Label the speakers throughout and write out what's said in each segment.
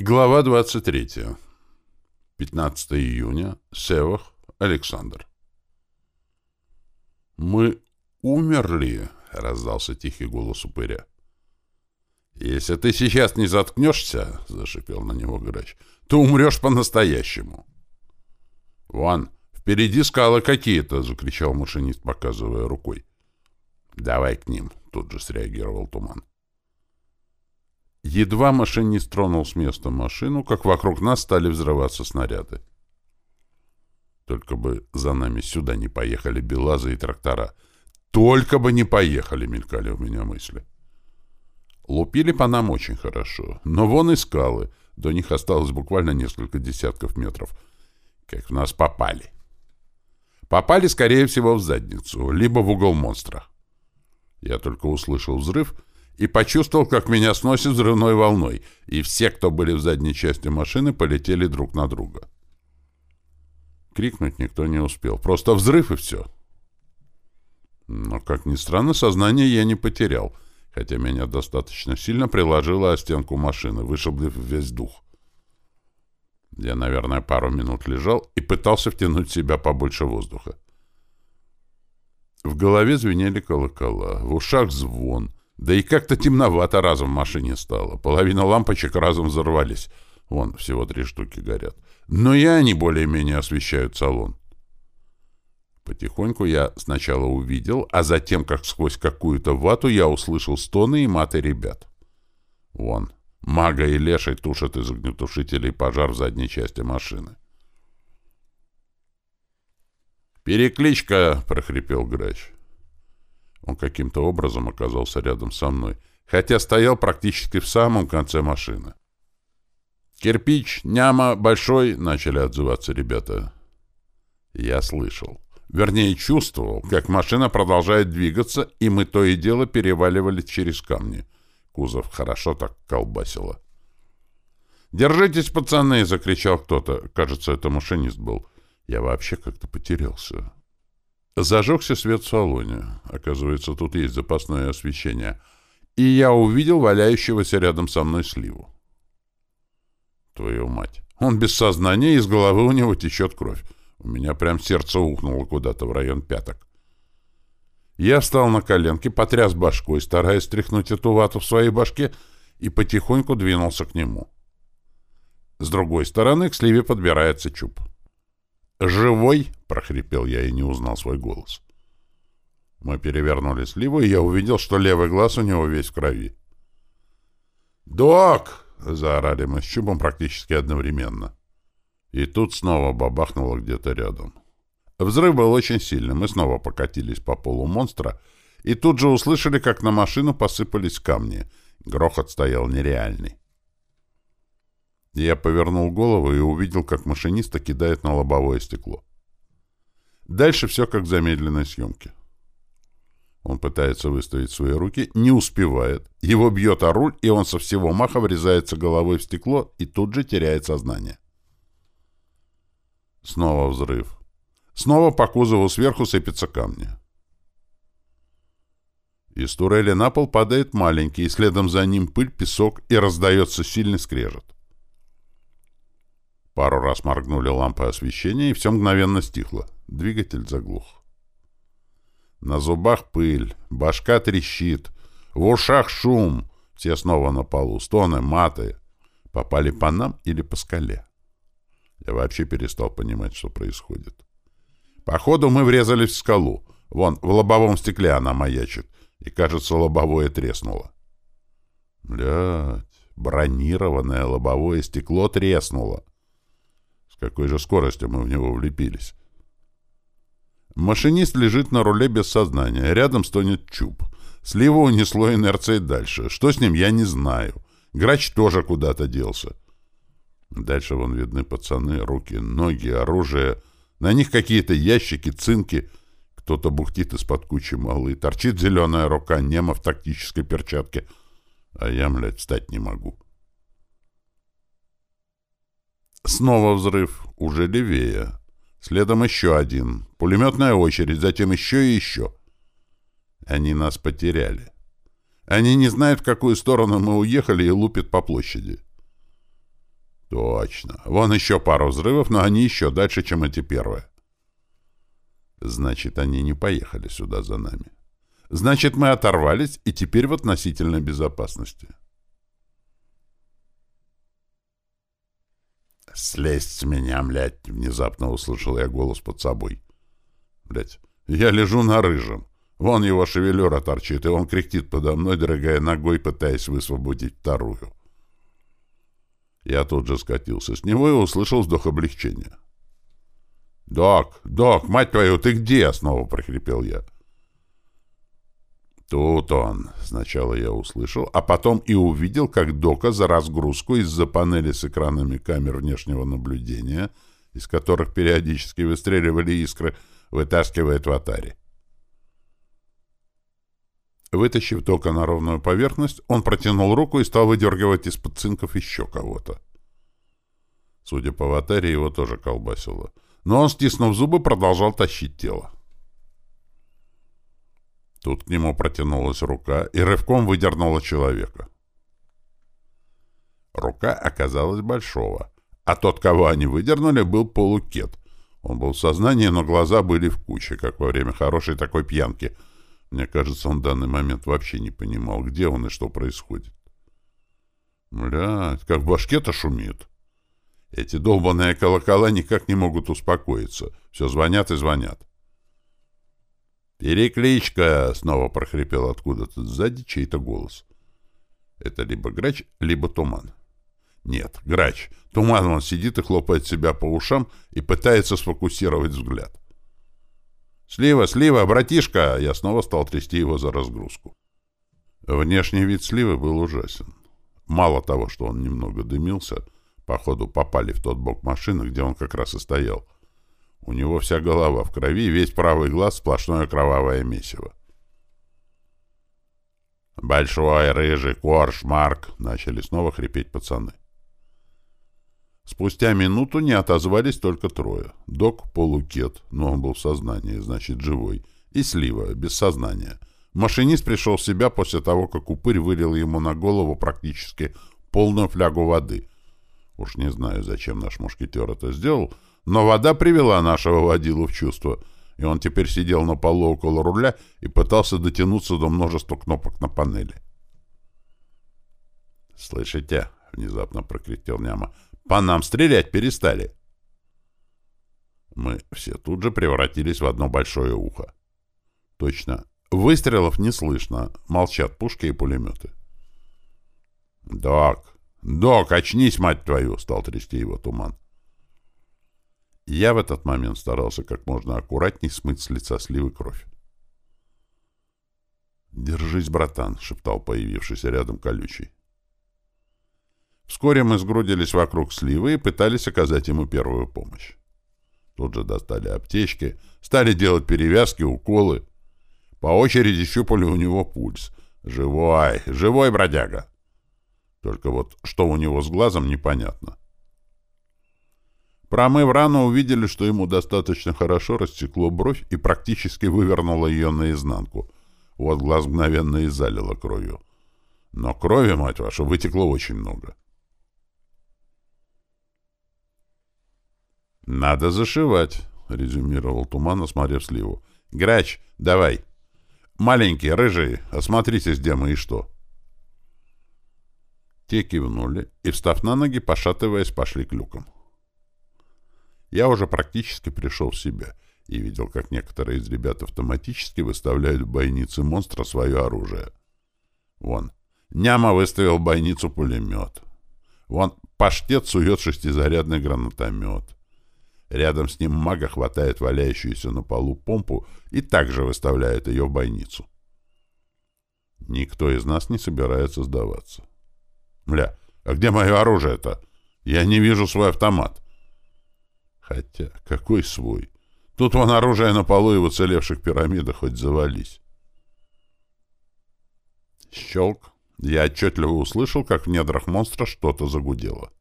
Speaker 1: Глава 23. 15 июня. Севах. Александр. «Мы умерли», — раздался тихий голос упыря. «Если ты сейчас не заткнешься», — зашипел на него грач, — «то умрешь по-настоящему». «Вон, впереди скалы какие-то», — закричал машинист, показывая рукой. «Давай к ним», — тут же среагировал Туман. Едва машинист тронул с места машину, как вокруг нас стали взрываться снаряды. Только бы за нами сюда не поехали белазы и трактора. Только бы не поехали, мелькали у меня мысли. Лупили по нам очень хорошо, но вон и скалы, до них осталось буквально несколько десятков метров. Как в нас попали. Попали, скорее всего, в задницу, либо в угол монстра. Я только услышал взрыв — и почувствовал, как меня сносит взрывной волной, и все, кто были в задней части машины, полетели друг на друга. Крикнуть никто не успел. Просто взрыв и все. Но, как ни странно, сознание я не потерял, хотя меня достаточно сильно приложило о стенку машины, вышиблив весь дух. Я, наверное, пару минут лежал и пытался втянуть в себя побольше воздуха. В голове звенели колокола, в ушах звон — да и как-то темновато разом в машине стало. Половина лампочек разом взорвались. Вон, всего три штуки горят. Но и они более-менее освещают салон. Потихоньку я сначала увидел, а затем, как сквозь какую-то вату, я услышал стоны и маты ребят. Вон, мага и леший тушат из огнетушителей пожар в задней части машины. «Перекличка!» — прохрипел грач. Он каким-то образом оказался рядом со мной, хотя стоял практически в самом конце машины. «Кирпич, няма, большой!» — начали отзываться ребята. Я слышал. Вернее, чувствовал, как машина продолжает двигаться, и мы то и дело переваливались через камни. Кузов хорошо так колбасило. «Держитесь, пацаны!» — закричал кто-то. Кажется, это машинист был. Я вообще как-то потерялся. Зажегся свет в салоне. Оказывается, тут есть запасное освещение. И я увидел валяющегося рядом со мной сливу. Твою мать. Он без сознания, из головы у него течет кровь. У меня прям сердце ухнуло куда-то в район пяток. Я встал на коленки, потряс башкой, стараясь стряхнуть эту вату в своей башке, и потихоньку двинулся к нему. С другой стороны к сливе подбирается чуб. «Живой?» — прохрипел я и не узнал свой голос. Мы перевернули сливу, и я увидел, что левый глаз у него весь в крови. «Док!» — заорали мы с Чубом практически одновременно. И тут снова бабахнуло где-то рядом. Взрыв был очень сильный, мы снова покатились по полу монстра, и тут же услышали, как на машину посыпались камни. Грохот стоял нереальный. Я повернул голову и увидел, как машиниста кидает на лобовое стекло. Дальше все как в замедленной съемке. Он пытается выставить свои руки, не успевает. Его бьет о руль, и он со всего маха врезается головой в стекло и тут же теряет сознание. Снова взрыв. Снова по кузову сверху сыпятся камни. Из турели на пол падает маленький, и следом за ним пыль, песок, и раздается сильный скрежет. Пару раз моргнули лампы освещения, и все мгновенно стихло. Двигатель заглух. На зубах пыль, башка трещит, в ушах шум. Все снова на полу, стоны, маты. Попали по нам или по скале? Я вообще перестал понимать, что происходит. Походу, мы врезались в скалу. Вон, в лобовом стекле она маячит. И, кажется, лобовое треснуло. Блядь, бронированное лобовое стекло треснуло какой же скоростью мы в него влепились. Машинист лежит на руле без сознания. Рядом стонет чуб. Слива унесло инерцией дальше. Что с ним, я не знаю. Грач тоже куда-то делся. Дальше вон видны пацаны, руки, ноги, оружие. На них какие-то ящики, цинки. Кто-то бухтит из-под кучи малы. Торчит зеленая рука Нема в тактической перчатке. А я, блядь, встать не могу. Снова взрыв, уже левее. Следом еще один. Пулеметная очередь, затем еще и еще. Они нас потеряли. Они не знают, в какую сторону мы уехали и лупят по площади. Точно. Вон еще пару взрывов, но они еще дальше, чем эти первые. Значит, они не поехали сюда за нами. Значит, мы оторвались и теперь в относительной безопасности. «Слезь с меня, блядь!» — внезапно услышал я голос под собой. Блядь, я лежу на рыжем. Вон его шевелюра торчит, и он кряхтит подо мной, дорогая ногой, пытаясь высвободить вторую. Я тут же скатился с него и услышал вздох облегчения. «Док, док, мать твою, ты где?» — снова прохрипел я. Тут он, сначала я услышал, а потом и увидел, как Дока за разгрузку из-за панели с экранами камер внешнего наблюдения, из которых периодически выстреливали искры, вытаскивает в атаре. Вытащив Дока на ровную поверхность, он протянул руку и стал выдергивать из-под цинков еще кого-то. Судя по аватаре, его тоже колбасило. Но он, стиснув зубы, продолжал тащить тело. Тут к нему протянулась рука и рывком выдернула человека. Рука оказалась большого, а тот, кого они выдернули, был полукет. Он был в сознании, но глаза были в куче, как во время хорошей такой пьянки. Мне кажется, он в данный момент вообще не понимал, где он и что происходит. Блядь, как в башке-то шумит. Эти долбаные колокола никак не могут успокоиться. Все звонят и звонят. «Перекличка!» — снова прохрипел откуда-то сзади чей-то голос. Это либо грач, либо туман. Нет, грач. Туман он сидит и хлопает себя по ушам и пытается сфокусировать взгляд. «Слива, слива, братишка!» Я снова стал трясти его за разгрузку. Внешний вид сливы был ужасен. Мало того, что он немного дымился, походу попали в тот бок машины, где он как раз и стоял — у него вся голова в крови, весь правый глаз сплошное кровавое месиво. «Большой, рыжий, корж, Марк!» — начали снова хрипеть пацаны. Спустя минуту не отозвались только трое. Док — полукет, но он был в сознании, значит, живой, и Слива, без сознания. Машинист пришел в себя после того, как упырь вылил ему на голову практически полную флягу воды. Уж не знаю, зачем наш мушкетер это сделал — но вода привела нашего водилу в чувство, и он теперь сидел на полу около руля и пытался дотянуться до множества кнопок на панели. «Слышите?» — внезапно прокричал Няма. «По нам стрелять перестали!» Мы все тут же превратились в одно большое ухо. Точно. Выстрелов не слышно. Молчат пушки и пулеметы. «Док! Док, очнись, мать твою!» — стал трясти его туман. Я в этот момент старался как можно аккуратней смыть с лица сливы кровь. «Держись, братан», — шептал появившийся рядом колючий. Вскоре мы сгрудились вокруг сливы и пытались оказать ему первую помощь. Тут же достали аптечки, стали делать перевязки, уколы. По очереди щупали у него пульс. «Живой! Живой, бродяга!» Только вот что у него с глазом, непонятно. Промыв рану, увидели, что ему достаточно хорошо растекло бровь и практически вывернуло ее наизнанку. Вот глаз мгновенно и залило кровью. Но крови, мать вашу, вытекло очень много. «Надо зашивать», — резюмировал Туман, осмотрев сливу. «Грач, давай. Маленький, рыжий, осмотритесь, где мы и что». Те кивнули и, встав на ноги, пошатываясь, пошли к люкам. Я уже практически пришел в себя и видел, как некоторые из ребят автоматически выставляют в бойнице монстра свое оружие. Вон, Няма выставил в бойницу пулемет. Вон, паштет сует шестизарядный гранатомет. Рядом с ним мага хватает валяющуюся на полу помпу и также выставляет ее в бойницу. Никто из нас не собирается сдаваться. Мля, а где мое оружие-то? Я не вижу свой автомат. Хотя, какой свой? Тут вон оружие на полу и в уцелевших пирамидах хоть завались. Щелк. Я отчетливо услышал, как в недрах монстра что-то загудело.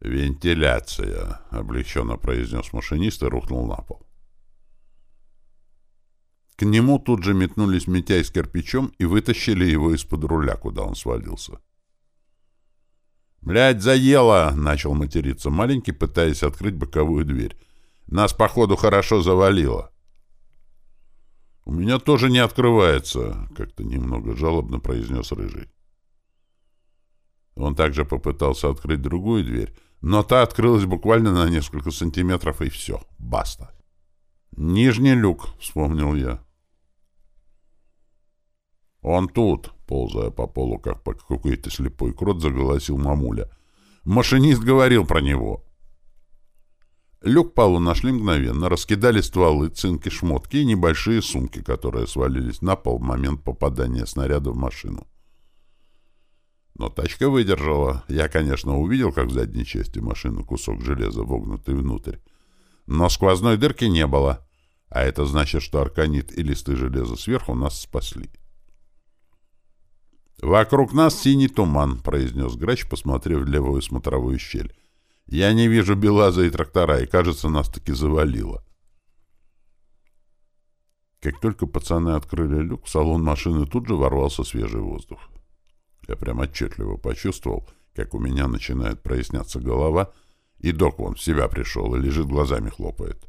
Speaker 1: «Вентиляция», — облегченно произнес машинист и рухнул на пол. К нему тут же метнулись Митяй с кирпичом и вытащили его из-под руля, куда он свалился. «Блядь, заело!» — начал материться маленький, пытаясь открыть боковую дверь. «Нас, походу, хорошо завалило». «У меня тоже не открывается», — как-то немного жалобно произнес Рыжий. Он также попытался открыть другую дверь, но та открылась буквально на несколько сантиметров, и все, баста. «Нижний люк», — вспомнил я. «Он тут», — ползая по полу, как по какой-то слепой крот, заголосил мамуля. «Машинист говорил про него». Люк Палу нашли мгновенно, раскидали стволы, цинки, шмотки и небольшие сумки, которые свалились на пол в момент попадания снаряда в машину. Но тачка выдержала. Я, конечно, увидел, как в задней части машины кусок железа вогнутый внутрь. Но сквозной дырки не было. А это значит, что арканит и листы железа сверху нас спасли. «Вокруг нас синий туман», — произнес грач, посмотрев в левую смотровую щель. «Я не вижу белаза и трактора, и, кажется, нас таки завалило». Как только пацаны открыли люк, в салон машины тут же ворвался свежий воздух. Я прям отчетливо почувствовал, как у меня начинает проясняться голова, и док вон в себя пришел и лежит глазами хлопает.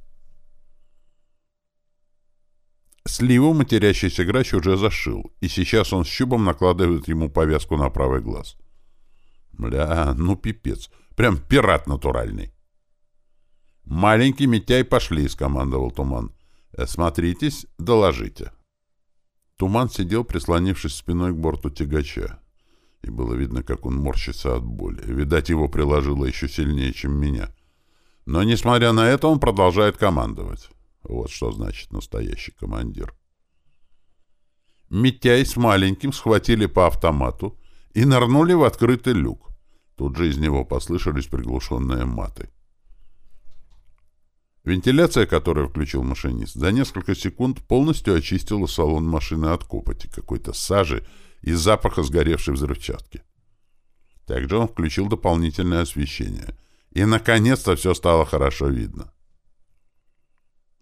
Speaker 1: Сливу матерящийся грач уже зашил, и сейчас он с щубом накладывает ему повязку на правый глаз. Бля, ну пипец. Прям пират натуральный. «Маленький Митяй пошли», — скомандовал Туман. «Смотритесь, доложите». Туман сидел, прислонившись спиной к борту тягача. И было видно, как он морщится от боли. Видать, его приложило еще сильнее, чем меня. Но, несмотря на это, он продолжает командовать. Вот что значит настоящий командир. Митяй с маленьким схватили по автомату и нырнули в открытый люк. Тут же из него послышались приглушенные маты. Вентиляция, которую включил машинист, за несколько секунд полностью очистила салон машины от копоти, какой-то сажи и запаха сгоревшей взрывчатки. Также он включил дополнительное освещение. И, наконец-то, все стало хорошо видно.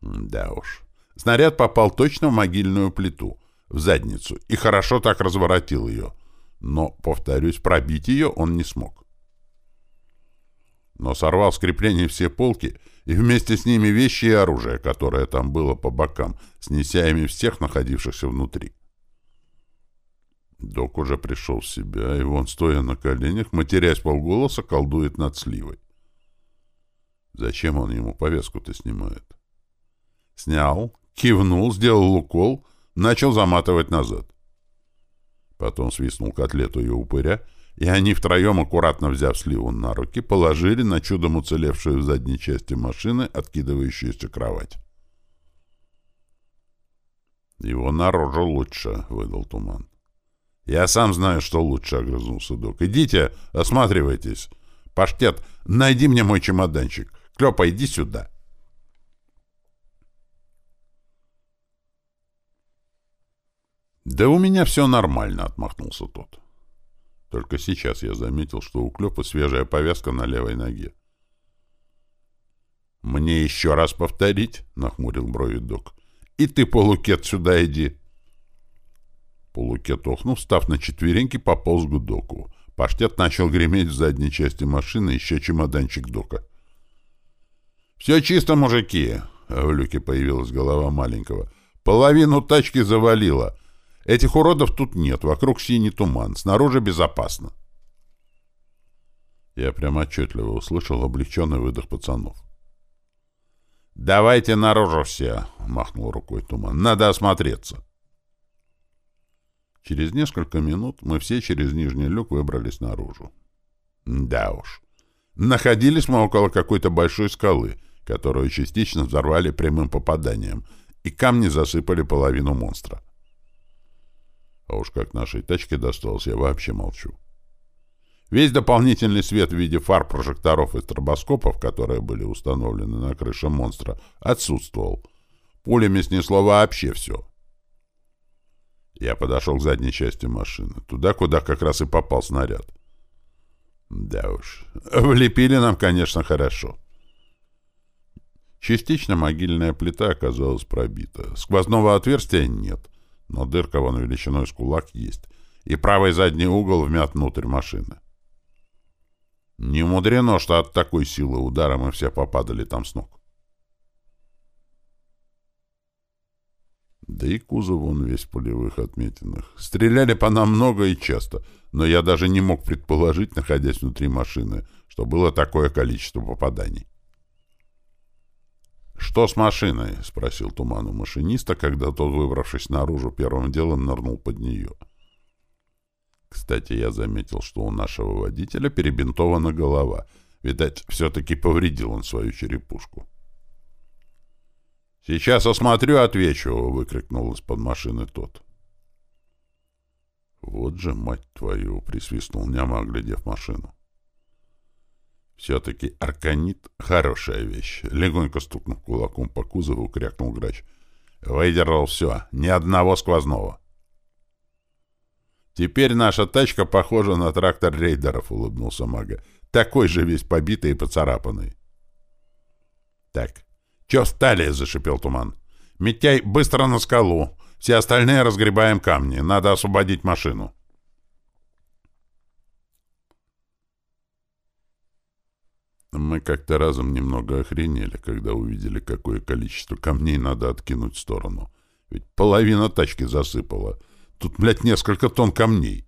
Speaker 1: Да уж. Снаряд попал точно в могильную плиту, в задницу, и хорошо так разворотил ее. Но, повторюсь, пробить ее он не смог. Но сорвал с крепления все полки и вместе с ними вещи и оружие, которое там было по бокам, снеся ими всех находившихся внутри. Док уже пришел в себя, и вон, стоя на коленях, матерясь полголоса, колдует над сливой. Зачем он ему повязку-то снимает? — Снял, кивнул, сделал укол, начал заматывать назад. Потом свистнул котлету и упыря, и они втроем, аккуратно взяв сливу на руки, положили на чудом уцелевшую в задней части машины откидывающуюся кровать. «Его наружу лучше», — выдал туман. «Я сам знаю, что лучше», — огрызнулся док. «Идите, осматривайтесь. Паштет, найди мне мой чемоданчик. Клёпа, иди сюда». «Да у меня все нормально», — отмахнулся тот. Только сейчас я заметил, что у Клёпа свежая повязка на левой ноге. «Мне еще раз повторить?» — нахмурил брови док. «И ты, полукет, сюда иди!» Полукет, охнув, став на четвереньки, пополз к доку. Паштет начал греметь в задней части машины, еще чемоданчик дока. «Все чисто, мужики!» — в люке появилась голова маленького. «Половину тачки завалило. Этих уродов тут нет, вокруг синий туман, снаружи безопасно. Я прямо отчетливо услышал облегченный выдох пацанов. «Давайте наружу все!» — махнул рукой туман. «Надо осмотреться!» Через несколько минут мы все через нижний люк выбрались наружу. Да уж. Находились мы около какой-то большой скалы, которую частично взорвали прямым попаданием, и камни засыпали половину монстра. А уж как нашей тачке досталось, я вообще молчу. Весь дополнительный свет в виде фар, прожекторов и стробоскопов, которые были установлены на крыше монстра, отсутствовал. Пулями снесло вообще все. Я подошел к задней части машины, туда, куда как раз и попал снаряд. Да уж, влепили нам, конечно, хорошо. Частично могильная плита оказалась пробита. Сквозного отверстия нет но дырка вон величиной с кулак есть, и правый задний угол вмят внутрь машины. Не мудрено, что от такой силы удара мы все попадали там с ног. Да и кузов он весь в пулевых отметинах. Стреляли по нам много и часто, но я даже не мог предположить, находясь внутри машины, что было такое количество попаданий. «Что с машиной?» — спросил Туман у машиниста, когда тот, выбравшись наружу, первым делом нырнул под нее. Кстати, я заметил, что у нашего водителя перебинтована голова. Видать, все-таки повредил он свою черепушку. «Сейчас осмотрю, отвечу!» — выкрикнул из-под машины тот. «Вот же, мать твою!» — присвистнул Няма, оглядев машину. Все-таки арканит — хорошая вещь. Легонько стукнув кулаком по кузову, крякнул грач. Выдержал все, ни одного сквозного. «Теперь наша тачка похожа на трактор рейдеров», — улыбнулся Мага. «Такой же весь побитый и поцарапанный». «Так, чё встали?» — зашипел Туман. «Митяй, быстро на скалу. Все остальные разгребаем камни. Надо освободить машину». Мы как-то разом немного охренели, когда увидели, какое количество камней надо откинуть в сторону. Ведь половина тачки засыпала. Тут, блядь, несколько тонн камней.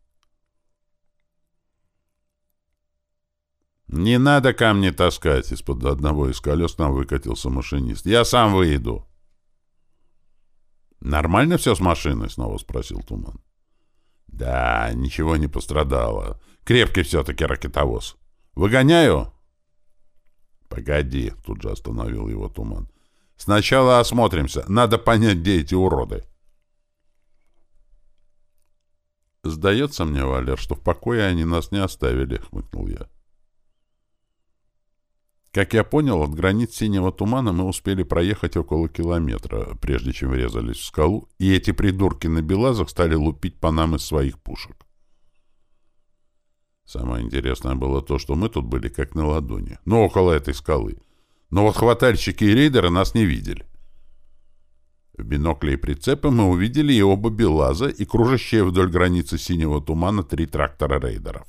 Speaker 1: «Не надо камни таскать!» Из-под одного из колес нам выкатился машинист. «Я сам выйду!» «Нормально все с машиной?» — снова спросил Туман. «Да, ничего не пострадало. Крепкий все-таки ракетовоз. Выгоняю?» «Погоди!» — тут же остановил его Туман. «Сначала осмотримся. Надо понять, где эти уроды». «Сдается мне, Валер, что в покое они нас не оставили», — хмыкнул я. Как я понял, от границ синего тумана мы успели проехать около километра, прежде чем врезались в скалу, и эти придурки на белазах стали лупить по нам из своих пушек. Самое интересное было то, что мы тут были как на ладони, ну, около этой скалы. Но вот хватальщики и рейдеры нас не видели. В бинокле и прицепы мы увидели и оба Белаза, и кружащие вдоль границы синего тумана три трактора рейдеров.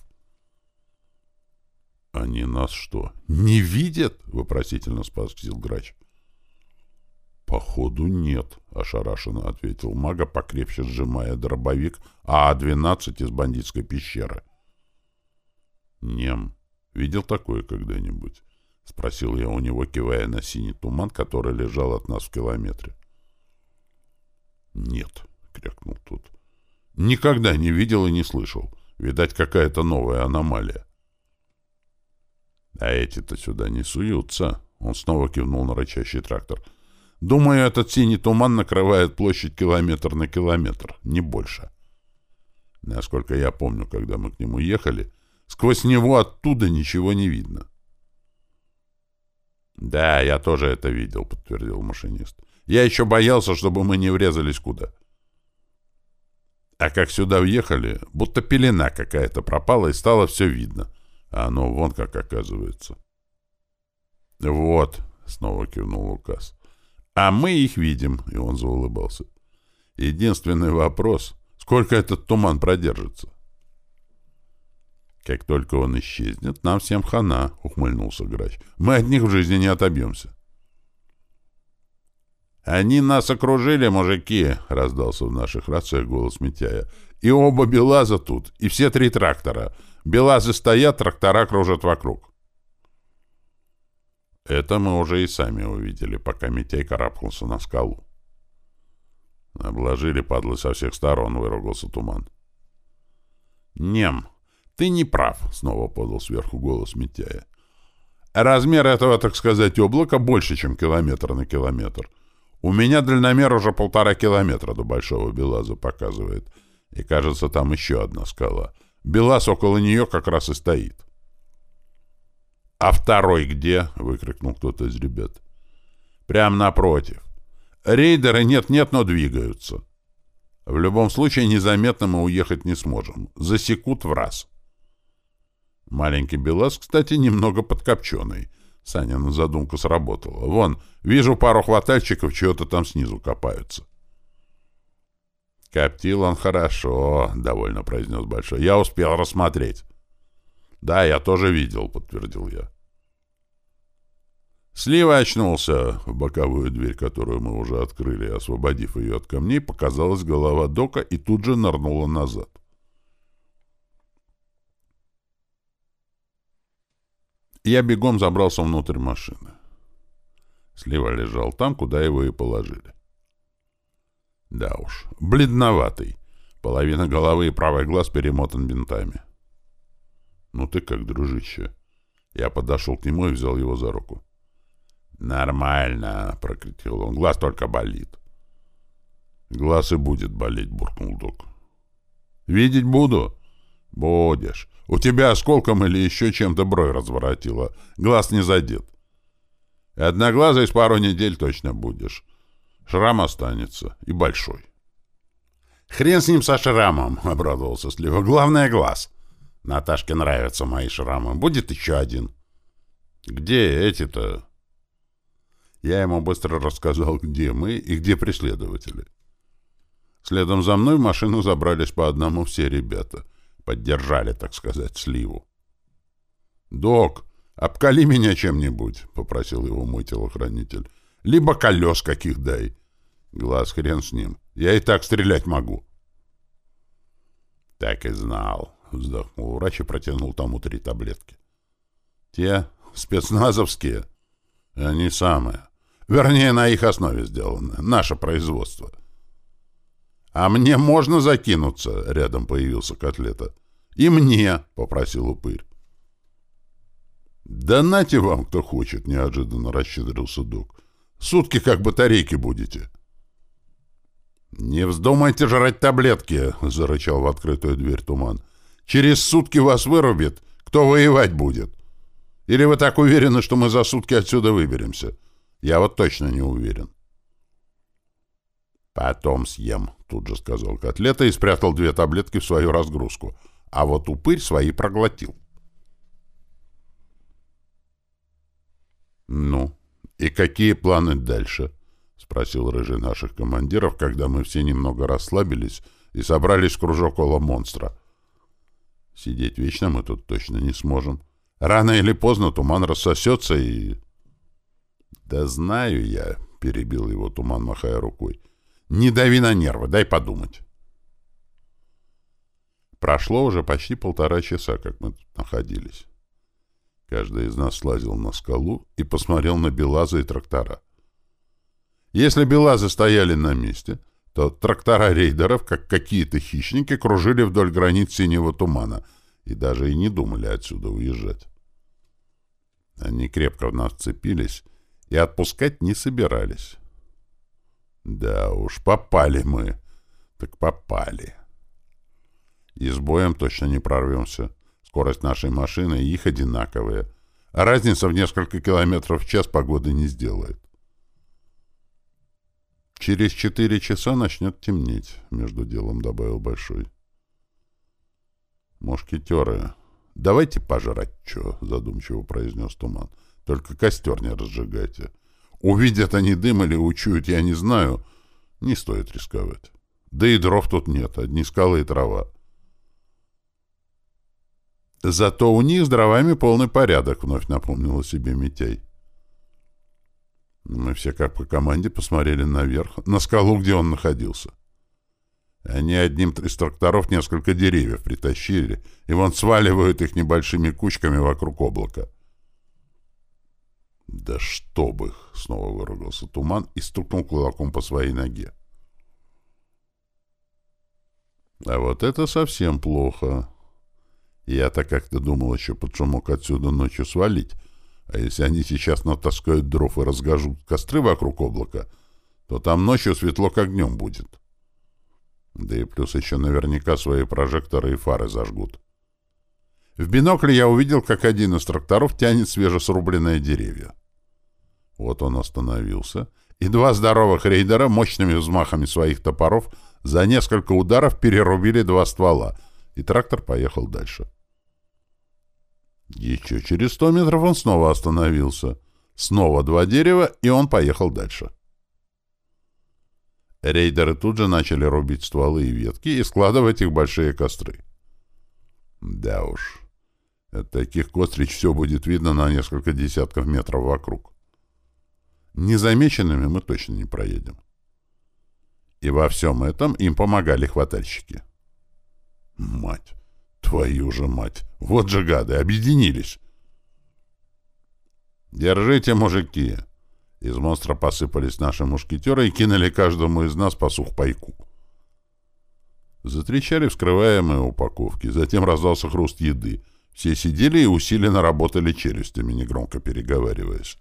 Speaker 1: «Они нас что, не видят?» — вопросительно спросил грач. «Походу, нет», — ошарашенно ответил мага, покрепче сжимая дробовик А-12 из бандитской пещеры. «Нем, видел такое когда-нибудь?» — спросил я у него, кивая на синий туман, который лежал от нас в километре. «Нет», — крякнул тот. «Никогда не видел и не слышал. Видать, какая-то новая аномалия». «А эти-то сюда не суются», — он снова кивнул на рычащий трактор. «Думаю, этот синий туман накрывает площадь километр на километр, не больше». Насколько я помню, когда мы к нему ехали, сквозь него оттуда ничего не видно. «Да, я тоже это видел», — подтвердил машинист. Я еще боялся, чтобы мы не врезались куда. А как сюда въехали, будто пелена какая-то пропала, и стало все видно. А оно вон как оказывается. «Вот», — снова кивнул Лукас. «А мы их видим», — и он заулыбался. «Единственный вопрос — сколько этот туман продержится?» «Как только он исчезнет, нам всем хана», — ухмыльнулся грач. «Мы от них в жизни не отобьемся». «Они нас окружили, мужики!» — раздался в наших рациях голос Митяя. «И оба Белаза тут, и все три трактора. Белазы стоят, трактора кружат вокруг». Это мы уже и сами увидели, пока Митяй карабкался на скалу. Обложили падлы со всех сторон, выругался туман. «Нем, ты не прав», — снова подал сверху голос Митяя. «Размер этого, так сказать, облака больше, чем километр на километр». У меня дальномер уже полтора километра до Большого Белаза показывает. И, кажется, там еще одна скала. Белаз около нее как раз и стоит. «А второй где?» — выкрикнул кто-то из ребят. «Прям напротив. Рейдеры нет-нет, но двигаются. В любом случае незаметно мы уехать не сможем. Засекут в раз». Маленький Белаз, кстати, немного подкопченый — Саня на задумку сработала. Вон, вижу пару хватальщиков, чего-то там снизу копаются. «Коптил он хорошо», — довольно произнес Большой. «Я успел рассмотреть». «Да, я тоже видел», — подтвердил я. Слива очнулся. В боковую дверь, которую мы уже открыли, освободив ее от камней, показалась голова Дока и тут же нырнула назад. Я бегом забрался внутрь машины. Слива лежал там, куда его и положили. Да уж, бледноватый. Половина головы и правый глаз перемотан бинтами. «Ну ты как, дружище?» Я подошел к нему и взял его за руку. «Нормально», — прокричал он. «Глаз только болит». «Глаз и будет болеть», — буркнул док. «Видеть буду?» «Будешь. У тебя осколком или еще чем-то бровь разворотила. Глаз не задет. Одноглазый с пару недель точно будешь. Шрам останется. И большой». «Хрен с ним со шрамом», — обрадовался Слива. «Главное — глаз. Наташке нравятся мои шрамы. Будет еще один». «Где эти-то?» Я ему быстро рассказал, где мы и где преследователи. Следом за мной в машину забрались по одному все ребята. Поддержали, так сказать, сливу. «Док, обкали меня чем-нибудь», — попросил его мой телохранитель. «Либо колес каких дай». Глаз хрен с ним. Я и так стрелять могу. Так и знал, вздохнул врач и протянул тому три таблетки. Те спецназовские, они самые. Вернее, на их основе сделано. Наше производство. «А мне можно закинуться?» — рядом появился котлета. «И мне!» — попросил упырь. «Да нате вам, кто хочет!» — неожиданно расщедрился док. «Сутки как батарейки будете!» «Не вздумайте жрать таблетки!» — зарычал в открытую дверь туман. «Через сутки вас вырубит. Кто воевать будет? Или вы так уверены, что мы за сутки отсюда выберемся? Я вот точно не уверен. «Потом съем», — тут же сказал котлета и спрятал две таблетки в свою разгрузку. А вот упырь свои проглотил. «Ну, и какие планы дальше?» — спросил рыжий наших командиров, когда мы все немного расслабились и собрались в кружок около монстра. «Сидеть вечно мы тут точно не сможем. Рано или поздно туман рассосется и...» «Да знаю я», — перебил его туман, махая рукой. «Не дави на нервы, дай подумать». Прошло уже почти полтора часа, как мы тут находились. Каждый из нас слазил на скалу и посмотрел на Белаза и трактора. Если Белазы стояли на месте, то трактора рейдеров, как какие-то хищники, кружили вдоль границ синего тумана и даже и не думали отсюда уезжать. Они крепко в нас цепились и отпускать не собирались. Да уж, попали мы. Так попали. И с боем точно не прорвемся. Скорость нашей машины и их одинаковая. А разница в несколько километров в час погоды не сделает. Через четыре часа начнет темнеть, между делом добавил Большой. Мушкетеры, давайте пожрать, что, задумчиво произнес Туман. — только костер не разжигайте. Увидят они дым или учуют, я не знаю. Не стоит рисковать. Да и дров тут нет, одни скалы и трава. Зато у них с дровами полный порядок, вновь напомнила себе Митяй. Мы все как по команде посмотрели наверх, на скалу, где он находился. Они одним из тракторов несколько деревьев притащили, и вон сваливают их небольшими кучками вокруг облака. «Да чтоб их!» — снова выругался туман и стукнул кулаком по своей ноге. А вот это совсем плохо. Я-то как-то думал еще под шумок отсюда ночью свалить. А если они сейчас натаскают дров и разгажут костры вокруг облака, то там ночью светло как днем будет. Да и плюс еще наверняка свои прожекторы и фары зажгут. В бинокле я увидел, как один из тракторов тянет свежесрубленные деревья. Вот он остановился, и два здоровых рейдера мощными взмахами своих топоров за несколько ударов перерубили два ствола, и трактор поехал дальше. Еще через сто метров он снова остановился. Снова два дерева, и он поехал дальше. Рейдеры тут же начали рубить стволы и ветки и складывать их в большие костры. Да уж, От таких кострич все будет видно на несколько десятков метров вокруг. Незамеченными мы точно не проедем. И во всем этом им помогали хватальщики. Мать! Твою же мать! Вот же гады! Объединились! «Держите, мужики!» Из монстра посыпались наши мушкетеры и кинули каждому из нас по сухпайку. Затрещали вскрываемые упаковки, затем раздался хруст еды — все сидели и усиленно работали челюстями, негромко переговариваясь.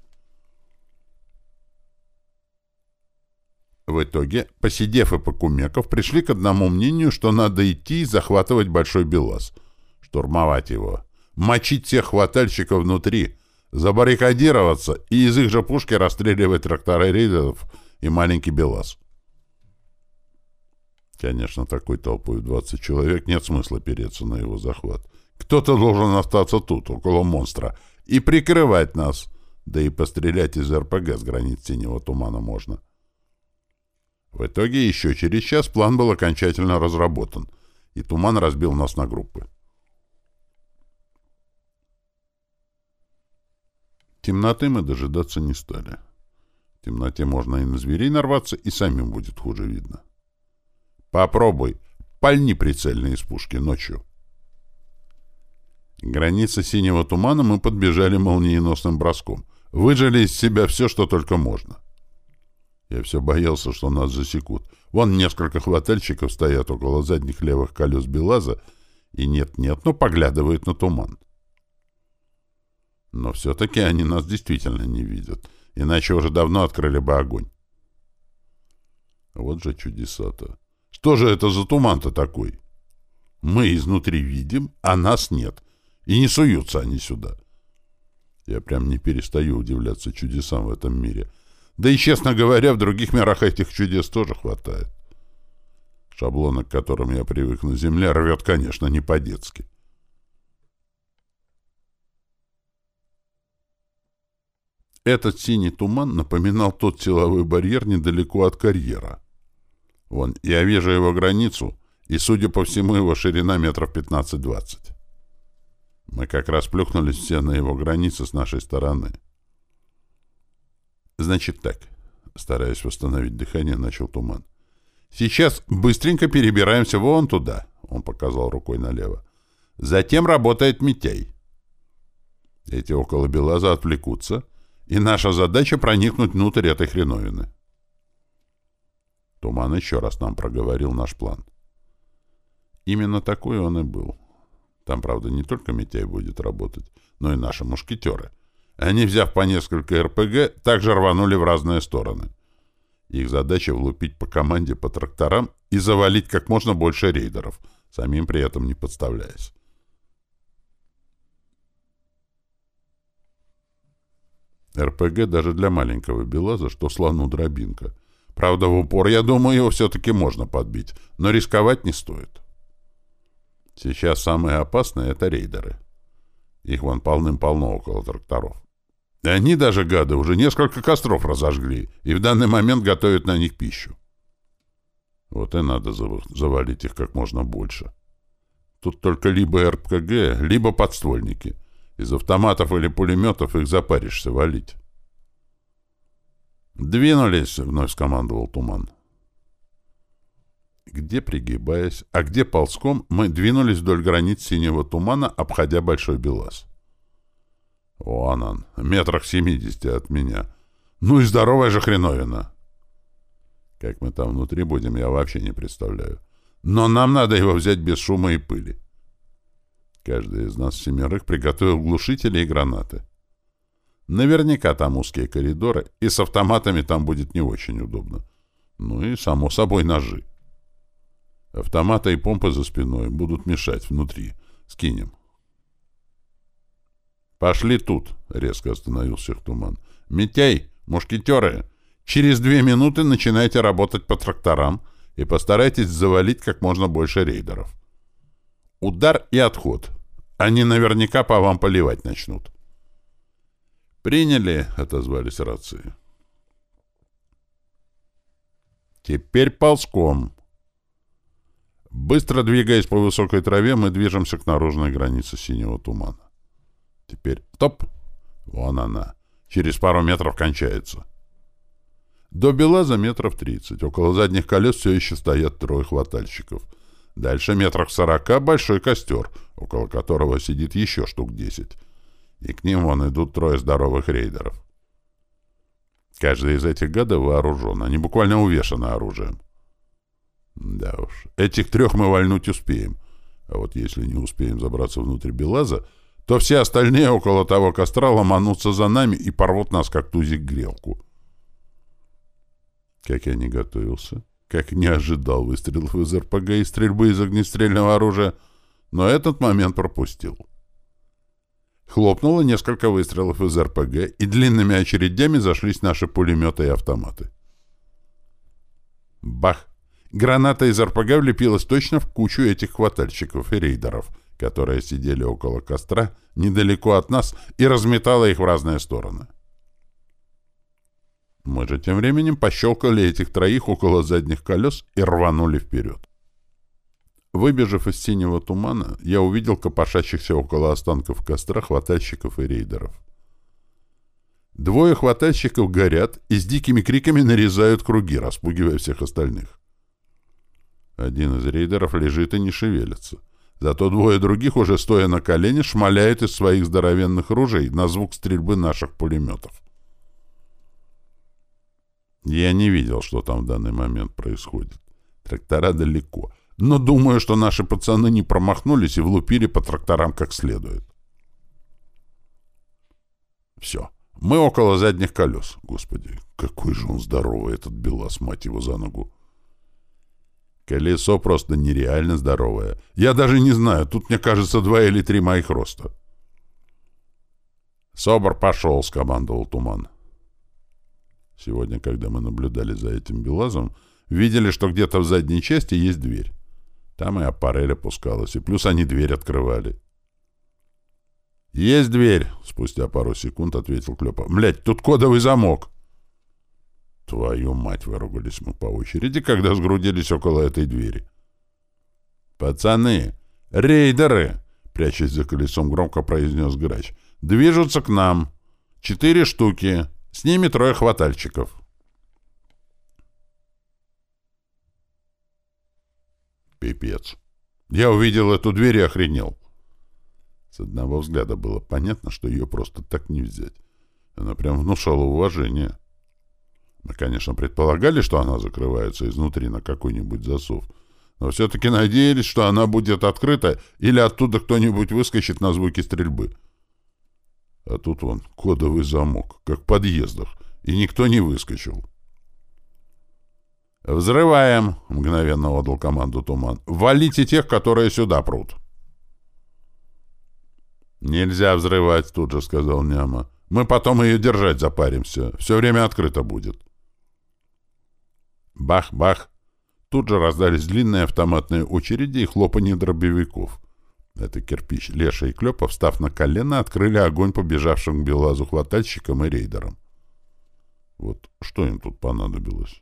Speaker 1: В итоге, посидев и покумеков, пришли к одному мнению, что надо идти и захватывать Большой Белаз, штурмовать его, мочить всех хватальщиков внутри, забаррикадироваться и из их же пушки расстреливать трактора рейдеров и маленький Белаз. Конечно, такой толпой в 20 человек нет смысла переться на его захват. Кто-то должен остаться тут, около монстра, и прикрывать нас. Да и пострелять из РПГ с границ синего тумана можно. В итоге еще через час план был окончательно разработан, и туман разбил нас на группы. Темноты мы дожидаться не стали. В темноте можно и на зверей нарваться, и самим будет хуже видно. Попробуй, пальни прицельно из пушки ночью. Граница синего тумана мы подбежали молниеносным броском. Выжали из себя все, что только можно. Я все боялся, что нас засекут. Вон несколько хватальщиков стоят около задних левых колес Белаза и нет-нет, но поглядывают на туман. Но все-таки они нас действительно не видят, иначе уже давно открыли бы огонь. Вот же чудеса-то. Что же это за туман-то такой? Мы изнутри видим, а нас нет — и не суются они сюда. Я прям не перестаю удивляться чудесам в этом мире. Да и, честно говоря, в других мирах этих чудес тоже хватает. Шаблона, к которым я привык на Земле, рвет, конечно, не по-детски. Этот синий туман напоминал тот силовой барьер недалеко от карьера. Вон, я вижу его границу, и, судя по всему, его ширина метров 15-20. Мы как раз плюхнулись все на его границе с нашей стороны. Значит так, стараясь восстановить дыхание, начал туман. Сейчас быстренько перебираемся вон туда, он показал рукой налево. Затем работает Митяй. Эти около Белаза отвлекутся, и наша задача проникнуть внутрь этой хреновины. Туман еще раз нам проговорил наш план. Именно такой он и был. Там, правда, не только Митяй будет работать, но и наши мушкетеры. Они, взяв по несколько РПГ, также рванули в разные стороны. Их задача — влупить по команде по тракторам и завалить как можно больше рейдеров, самим при этом не подставляясь. РПГ даже для маленького Белаза, что слону дробинка. Правда, в упор, я думаю, его все-таки можно подбить, но рисковать не стоит. Сейчас самые опасные — это рейдеры. Их вон полным-полно около тракторов. Они даже, гады, уже несколько костров разожгли и в данный момент готовят на них пищу. Вот и надо завалить их как можно больше. Тут только либо РПГ, либо подствольники. Из автоматов или пулеметов их запаришься валить. «Двинулись!» — вновь скомандовал Туман где, пригибаясь, а где ползком, мы двинулись вдоль границ синего тумана, обходя Большой Белаз. Вон он, метрах семидесяти от меня. Ну и здоровая же хреновина! Как мы там внутри будем, я вообще не представляю. Но нам надо его взять без шума и пыли. Каждый из нас семерых приготовил глушители и гранаты. Наверняка там узкие коридоры, и с автоматами там будет не очень удобно. Ну и, само собой, ножи. Автоматы и помпы за спиной будут мешать внутри. Скинем. «Пошли тут!» — резко остановился туман. «Митяй, мушкетеры, через две минуты начинайте работать по тракторам и постарайтесь завалить как можно больше рейдеров. Удар и отход. Они наверняка по вам поливать начнут». «Приняли!» — отозвались рации. «Теперь ползком!» Быстро двигаясь по высокой траве, мы движемся к наружной границе синего тумана. Теперь стоп. Вон она. Через пару метров кончается. До Белаза метров тридцать. Около задних колес все еще стоят трое хватальщиков. Дальше метрах сорока большой костер, около которого сидит еще штук десять. И к ним вон идут трое здоровых рейдеров. Каждый из этих гадов вооружен. Они буквально увешаны оружием. Да уж. Этих трех мы вальнуть успеем. А вот если не успеем забраться внутрь Белаза, то все остальные около того костра ломанутся за нами и порвут нас, как тузик, грелку. Как я не готовился, как не ожидал выстрелов из РПГ и стрельбы из огнестрельного оружия, но этот момент пропустил. Хлопнуло несколько выстрелов из РПГ, и длинными очередями зашлись наши пулеметы и автоматы. Бах! Граната из РПГ влепилась точно в кучу этих хватальщиков и рейдеров, которые сидели около костра, недалеко от нас, и разметала их в разные стороны. Мы же тем временем пощелкали этих троих около задних колес и рванули вперед. Выбежав из синего тумана, я увидел копошащихся около останков костра хватальщиков и рейдеров. Двое хватальщиков горят и с дикими криками нарезают круги, распугивая всех остальных. Один из рейдеров лежит и не шевелится. Зато двое других, уже стоя на колене, шмаляют из своих здоровенных ружей на звук стрельбы наших пулеметов. Я не видел, что там в данный момент происходит. Трактора далеко. Но думаю, что наши пацаны не промахнулись и влупили по тракторам как следует. Все. Мы около задних колес. Господи, какой же он здоровый, этот Белас, мать его за ногу. Колесо просто нереально здоровое. Я даже не знаю, тут, мне кажется, два или три моих роста. «Собор пошел», — скомандовал Туман. Сегодня, когда мы наблюдали за этим Белазом, видели, что где-то в задней части есть дверь. Там и аппарель опускалась, и плюс они дверь открывали. «Есть дверь!» — спустя пару секунд ответил Клёпа. «Блядь, тут кодовый замок!» «Твою мать!» — выругались мы по очереди, когда сгрудились около этой двери. «Пацаны! Рейдеры!» — прячась за колесом, громко произнес Грач. «Движутся к нам. Четыре штуки. С ними трое хватальщиков». Пипец. Я увидел эту дверь и охренел. С одного взгляда было понятно, что ее просто так не взять. Она прям внушала уважение. Мы, конечно, предполагали, что она закрывается изнутри на какой-нибудь засов, но все-таки надеялись, что она будет открыта или оттуда кто-нибудь выскочит на звуки стрельбы. А тут вон кодовый замок, как в подъездах, и никто не выскочил. «Взрываем!» — мгновенно отдал команду Туман. «Валите тех, которые сюда прут!» «Нельзя взрывать», — тут же сказал Няма. «Мы потом ее держать запаримся. Все время открыто будет». Бах-бах! Тут же раздались длинные автоматные очереди и хлопанье дробовиков. Это кирпич. Леша и Клёпа, встав на колено, открыли огонь побежавшим к Белазу хватальщикам и рейдерам. Вот что им тут понадобилось?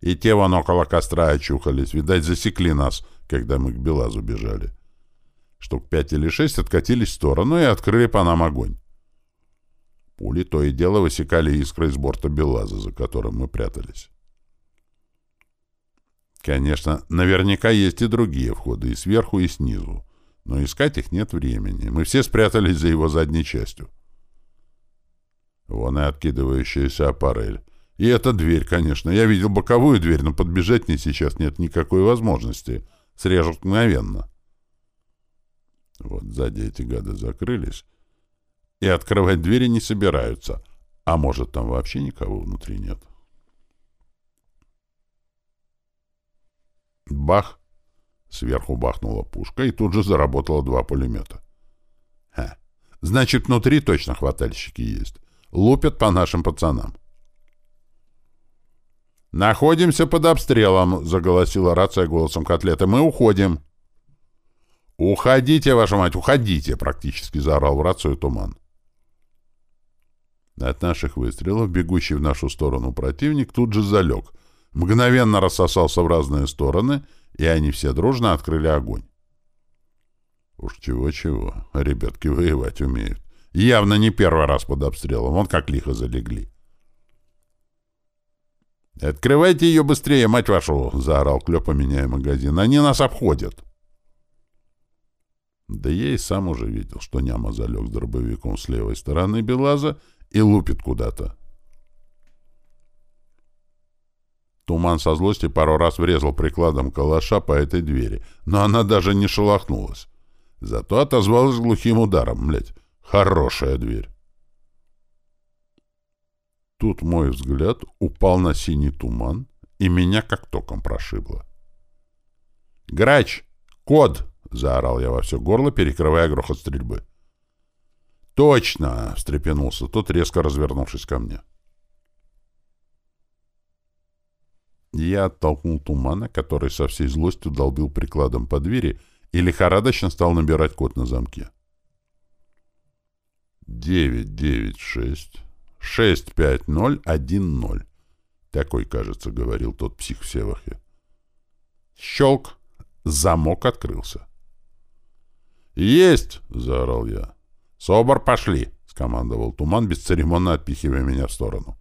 Speaker 1: И те вон около костра очухались. Видать, засекли нас, когда мы к Белазу бежали. Штук пять или шесть откатились в сторону и открыли по нам огонь. Пули то и дело высекали искры из борта Белаза, за которым мы прятались. Конечно, наверняка есть и другие входы, и сверху, и снизу. Но искать их нет времени. Мы все спрятались за его задней частью. Вон и откидывающаяся аппарель. И эта дверь, конечно. Я видел боковую дверь, но подбежать мне сейчас нет никакой возможности. Срежут мгновенно. Вот сзади эти гады закрылись. И открывать двери не собираются. А может, там вообще никого внутри нет? Бах! Сверху бахнула пушка, и тут же заработало два пулемета. Ха. Значит, внутри точно хватальщики есть. Лупят по нашим пацанам. «Находимся под обстрелом», — заголосила рация голосом котлеты. «Мы уходим». «Уходите, ваша мать, уходите!» — практически заорал в рацию туман. От наших выстрелов бегущий в нашу сторону противник тут же залег, мгновенно рассосался в разные стороны, и они все дружно открыли огонь. Уж чего-чего, ребятки воевать умеют. Явно не первый раз под обстрелом. Вон как лихо залегли. «Открывайте ее быстрее, мать вашу!» — заорал Клёпа, меняя магазин. «Они нас обходят!» Да я и сам уже видел, что няма залег с дробовиком с левой стороны Белаза и лупит куда-то. Туман со злости пару раз врезал прикладом калаша по этой двери, но она даже не шелохнулась. Зато отозвалась глухим ударом, блядь. Хорошая дверь. Тут мой взгляд упал на синий туман, и меня как током прошибло. «Грач! Код!» — заорал я во все горло, перекрывая грохот стрельбы. «Точно!» — встрепенулся тот, резко развернувшись ко мне. Я оттолкнул тумана, который со всей злостью долбил прикладом по двери, и лихорадочно стал набирать код на замке. Девять девять шесть шесть пять ноль один ноль. Такой, кажется, говорил тот псих в Севахе. Щелк! Замок открылся. «Есть!» — заорал я. «Собор, пошли!» — скомандовал Туман, бесцеремонно отпихивая меня в сторону.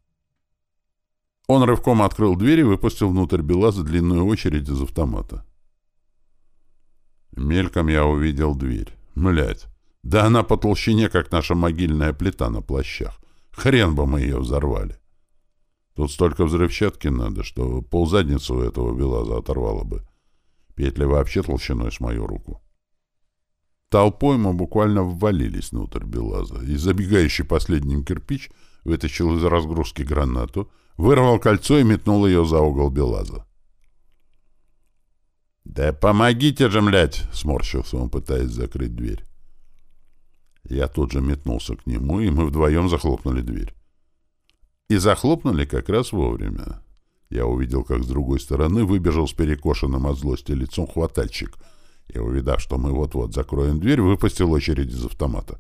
Speaker 1: Он рывком открыл дверь и выпустил внутрь Белаза длинную очередь из автомата. Мельком я увидел дверь. Млять. Да она по толщине, как наша могильная плита на плащах. Хрен бы мы ее взорвали. Тут столько взрывчатки надо, что ползадницу у этого Белаза оторвало бы. Петли вообще толщиной с мою руку. Толпой мы буквально ввалились внутрь Белаза, и забегающий последним кирпич вытащил из разгрузки гранату, вырвал кольцо и метнул ее за угол Белаза. «Да помогите же, млядь!» — сморщился он, пытаясь закрыть дверь. Я тут же метнулся к нему, и мы вдвоем захлопнули дверь. И захлопнули как раз вовремя. Я увидел, как с другой стороны выбежал с перекошенным от злости лицом хватальщик, и, увидав, что мы вот-вот закроем дверь, выпустил очередь из автомата.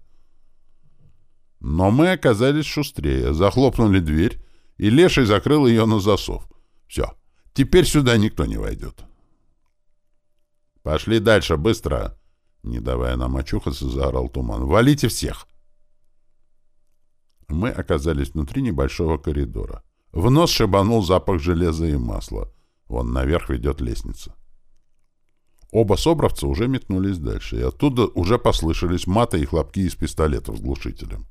Speaker 1: Но мы оказались шустрее, захлопнули дверь, и Леший закрыл ее на засов. Все, теперь сюда никто не войдет. «Пошли дальше, быстро!» Не давая нам очухаться, заорал туман. «Валите всех!» Мы оказались внутри небольшого коридора. В нос шибанул запах железа и масла. Вон наверх ведет лестница. Оба собравца уже метнулись дальше, и оттуда уже послышались маты и хлопки из пистолетов с глушителем.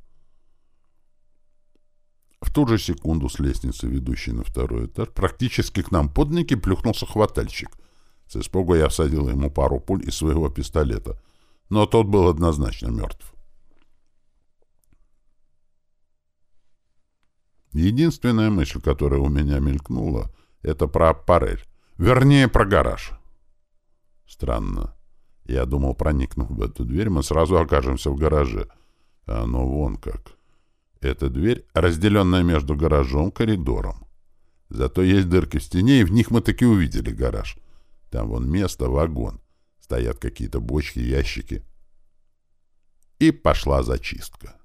Speaker 1: В ту же секунду с лестницы, ведущей на второй этаж, практически к нам под ноги плюхнулся хватальщик. С испугу я всадил ему пару пуль из своего пистолета, но тот был однозначно мертв. Единственная мысль, которая у меня мелькнула, это про аппарель. Вернее, про гараж. Странно. Я думал, проникнув в эту дверь, мы сразу окажемся в гараже. А оно вон как. Эта дверь, разделенная между гаражом и коридором. Зато есть дырки в стене, и в них мы таки увидели гараж. Там вон место, вагон. Стоят какие-то бочки, ящики. И пошла зачистка.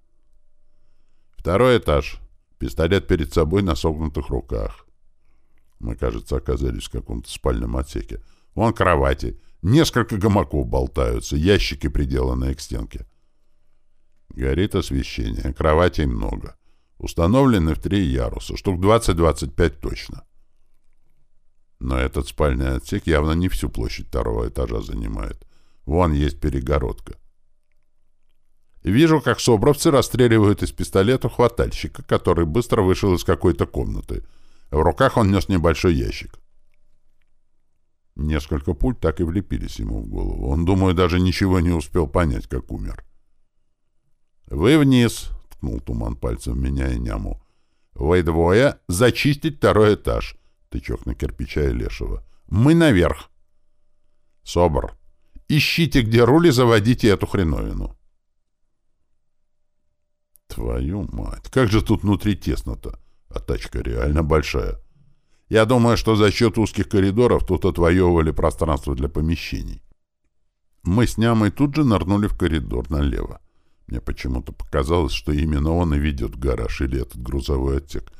Speaker 1: Второй этаж. Пистолет перед собой на согнутых руках. Мы, кажется, оказались в каком-то спальном отсеке. Вон кровати. Несколько гамаков болтаются, ящики, приделанные к стенке. Горит освещение, кроватей много. Установлены в три яруса, штук 20-25 точно. Но этот спальный отсек явно не всю площадь второго этажа занимает. Вон есть перегородка. Вижу, как собровцы расстреливают из пистолета хватальщика, который быстро вышел из какой-то комнаты. В руках он нес небольшой ящик. Несколько пуль так и влепились ему в голову. Он, думаю, даже ничего не успел понять, как умер. «Вы вниз!» — ткнул туман пальцем меня и няму. «Вы двое зачистить второй этаж!» — тычок на кирпича и лешего. «Мы наверх!» «Собор! Ищите, где рули, заводите эту хреновину!» Твою мать, как же тут внутри тесно-то, а тачка реально большая. Я думаю, что за счет узких коридоров тут отвоевывали пространство для помещений. Мы с Нямой тут же нырнули в коридор налево. Мне почему-то показалось, что именно он и ведет гараж или этот грузовой отсек.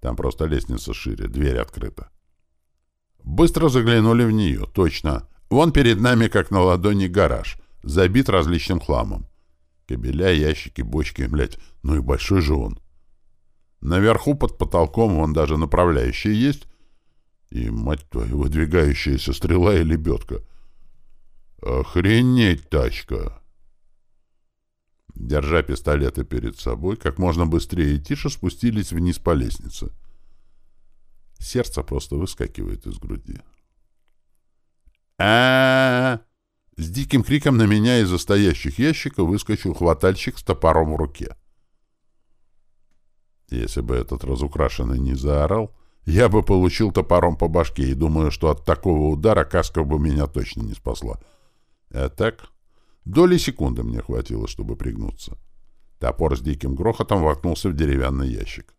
Speaker 1: Там просто лестница шире, дверь открыта. Быстро заглянули в нее, точно. Вон перед нами, как на ладони, гараж, забит различным хламом. Кабеля, ящики, бочки, блядь. Ну и большой же он. Наверху под потолком вон даже направляющий есть. И, мать твою, выдвигающаяся стрела и лебедка. Охренеть тачка! Держа пистолеты перед собой, как можно быстрее и тише спустились вниз по лестнице. Сердце просто выскакивает из груди. а, С диким криком на меня из-за стоящих ящиков выскочил хватальщик с топором в руке. Если бы этот разукрашенный не заорал, я бы получил топором по башке, и думаю, что от такого удара каска бы меня точно не спасла. А так, доли секунды мне хватило, чтобы пригнуться. Топор с диким грохотом воткнулся в деревянный ящик.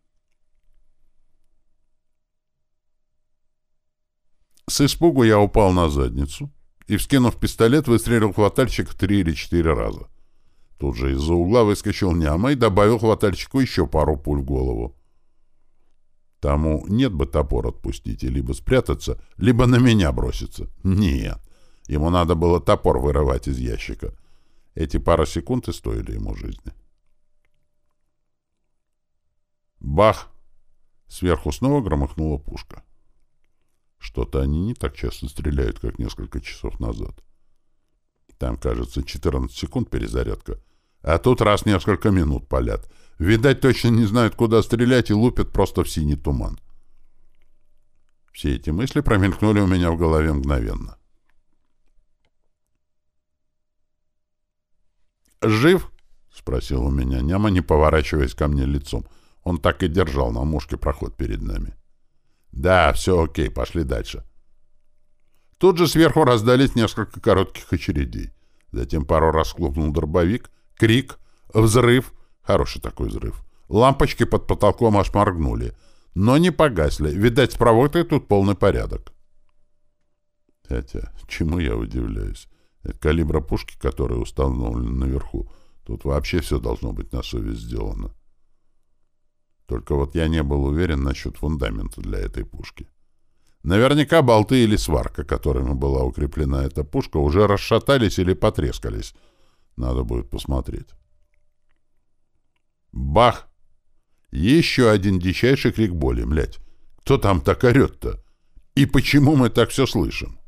Speaker 1: С испугу я упал на задницу и, вскинув пистолет, выстрелил хватальщик три или четыре раза. Тут же из-за угла выскочил няма и добавил хватальщику еще пару пуль в голову. Тому нет бы топор отпустить и либо спрятаться, либо на меня броситься. Нет. Ему надо было топор вырывать из ящика. Эти пара секунд и стоили ему жизни. Бах! Сверху снова громыхнула пушка. Что-то они не так часто стреляют, как несколько часов назад. Там, кажется, 14 секунд перезарядка. А тут раз несколько минут палят. Видать, точно не знают, куда стрелять и лупят просто в синий туман. Все эти мысли промелькнули у меня в голове мгновенно. «Жив?» — спросил у меня няма, не поворачиваясь ко мне лицом. Он так и держал на мушке проход перед нами. «Да, все окей, пошли дальше». Тут же сверху раздались несколько коротких очередей. Затем пару раз хлопнул дробовик, крик, взрыв, хороший такой взрыв. Лампочки под потолком аж моргнули, но не погасли. Видать, с проводкой тут полный порядок. Хотя, чему я удивляюсь? Это калибра пушки, которая установлена наверху. Тут вообще все должно быть на совесть сделано. Только вот я не был уверен насчет фундамента для этой пушки. Наверняка болты или сварка, которыми была укреплена эта пушка, уже расшатались или потрескались. Надо будет посмотреть. Бах! Еще один дичайший крик боли, млять. Кто там так орет-то? И почему мы так все слышим?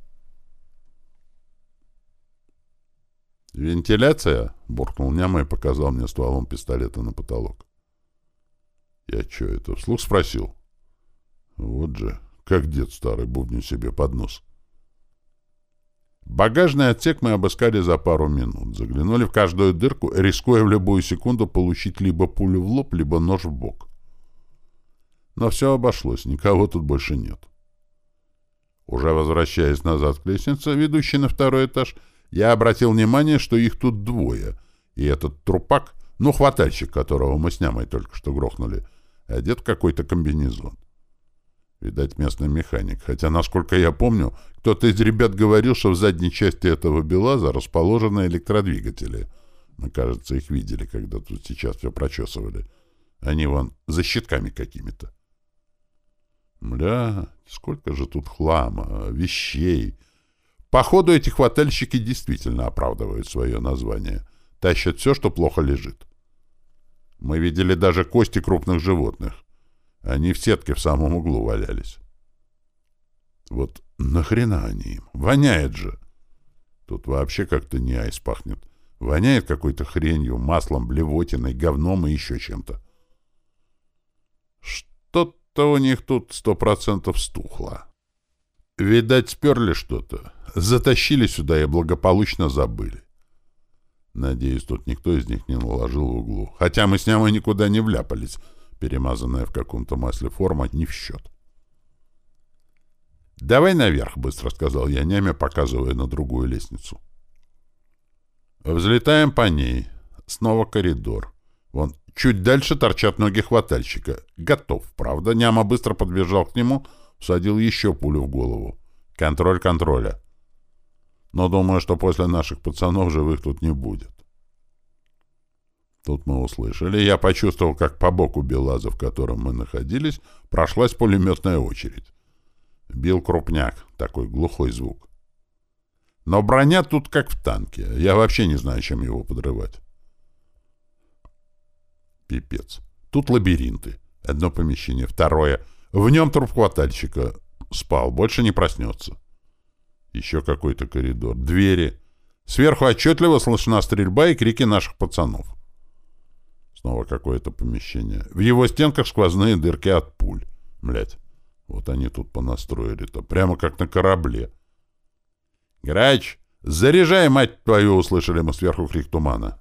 Speaker 1: «Вентиляция?» — буркнул Няма и показал мне стволом пистолета на потолок. Я что это, вслух спросил? Вот же, как дед старый бубнит себе под нос. Багажный отсек мы обыскали за пару минут. Заглянули в каждую дырку, рискуя в любую секунду получить либо пулю в лоб, либо нож в бок. Но все обошлось, никого тут больше нет. Уже возвращаясь назад к лестнице, ведущей на второй этаж, я обратил внимание, что их тут двое, и этот трупак, ну, хватальщик, которого мы с нямой только что грохнули, одет в какой-то комбинезон. Видать, местный механик. Хотя, насколько я помню, кто-то из ребят говорил, что в задней части этого БелАЗа расположены электродвигатели. Мы, кажется, их видели, когда тут сейчас все прочесывали. Они вон за щитками какими-то. Мля, сколько же тут хлама, вещей. Походу, эти хватальщики действительно оправдывают свое название. Тащат все, что плохо лежит. Мы видели даже кости крупных животных. Они в сетке в самом углу валялись. Вот нахрена они им? Воняет же. Тут вообще как-то не айс пахнет. Воняет какой-то хренью, маслом, блевотиной, говном и еще чем-то. Что-то у них тут сто процентов стухло. Видать, сперли что-то. Затащили сюда и благополучно забыли. Надеюсь, тут никто из них не наложил в углу. Хотя мы с нямой никуда не вляпались. Перемазанная в каком-то масле форма не в счет. «Давай наверх», — быстро сказал я няме, показывая на другую лестницу. Взлетаем по ней. Снова коридор. Вон, чуть дальше торчат ноги хватальщика. Готов, правда. Няма быстро подбежал к нему, всадил еще пулю в голову. Контроль контроля но думаю, что после наших пацанов живых тут не будет. Тут мы услышали. Я почувствовал, как по боку Белаза, в котором мы находились, прошлась пулеметная очередь. Бил крупняк, такой глухой звук. Но броня тут как в танке. Я вообще не знаю, чем его подрывать. Пипец. Тут лабиринты. Одно помещение, второе. В нем труп хватальщика. Спал, больше не проснется. Еще какой-то коридор. Двери. Сверху отчетливо слышна стрельба и крики наших пацанов. Снова какое-то помещение. В его стенках сквозные дырки от пуль. Блять, вот они тут понастроили-то. Прямо как на корабле. «Грач, заряжай, мать твою!» — услышали мы сверху крик тумана.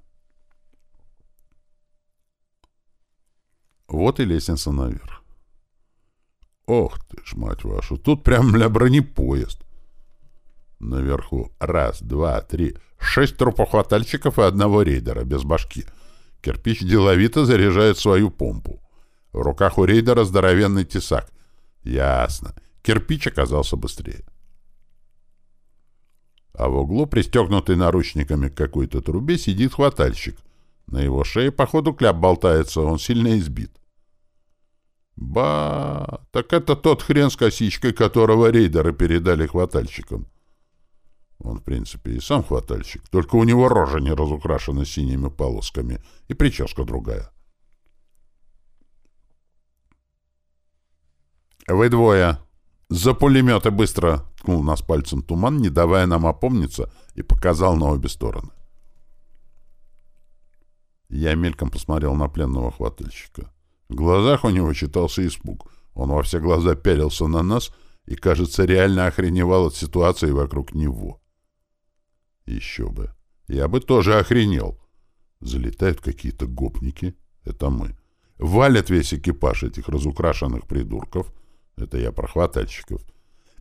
Speaker 1: Вот и лестница наверх. Ох ты ж, мать вашу, тут прям, бля, бронепоезд. Наверху раз, два, три, шесть трупохватальщиков и одного рейдера без башки. Кирпич деловито заряжает свою помпу. В руках у рейдера здоровенный тесак. Ясно. Кирпич оказался быстрее. А в углу, пристегнутый наручниками к какой-то трубе, сидит хватальщик. На его шее, походу, кляп болтается, он сильно избит. Ба, так это тот хрен с косичкой, которого рейдеры передали хватальщикам. Он, в принципе, и сам хватальщик, только у него рожа не разукрашена синими полосками, и прическа другая. «Вы двое! За пулеметы быстро!» — ткнул нас пальцем туман, не давая нам опомниться, и показал на обе стороны. Я мельком посмотрел на пленного хватальщика. В глазах у него читался испуг. Он во все глаза пялился на нас и, кажется, реально охреневал от ситуации вокруг него. Еще бы. Я бы тоже охренел. Залетают какие-то гопники. Это мы. Валят весь экипаж этих разукрашенных придурков. Это я про хватальщиков.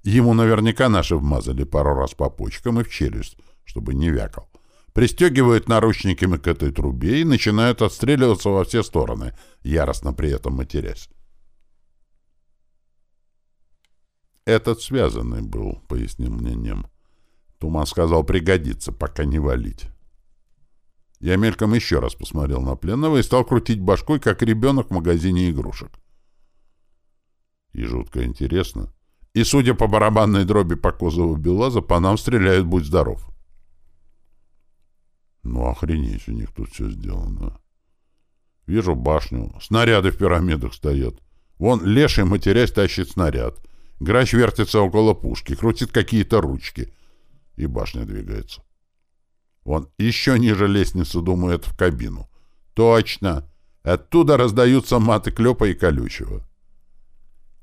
Speaker 1: Ему наверняка наши вмазали пару раз по почкам и в челюсть, чтобы не вякал пристегивают наручниками к этой трубе и начинают отстреливаться во все стороны, яростно при этом матерясь. «Этот связанный был», — пояснил мне Нем. Туман сказал пригодится, пока не валить. Я мельком еще раз посмотрел на пленного и стал крутить башкой, как ребенок в магазине игрушек. И жутко интересно. И, судя по барабанной дроби по кузову Белаза, по нам стреляют «Будь здоров». Ну, охренеть, у них тут все сделано. Вижу башню. Снаряды в пирамидах стоят. Вон леший, матерясь, тащит снаряд. Грач вертится около пушки, крутит какие-то ручки. И башня двигается. Вон еще ниже лестницы думает в кабину. Точно. Оттуда раздаются маты Клёпа и Колючего.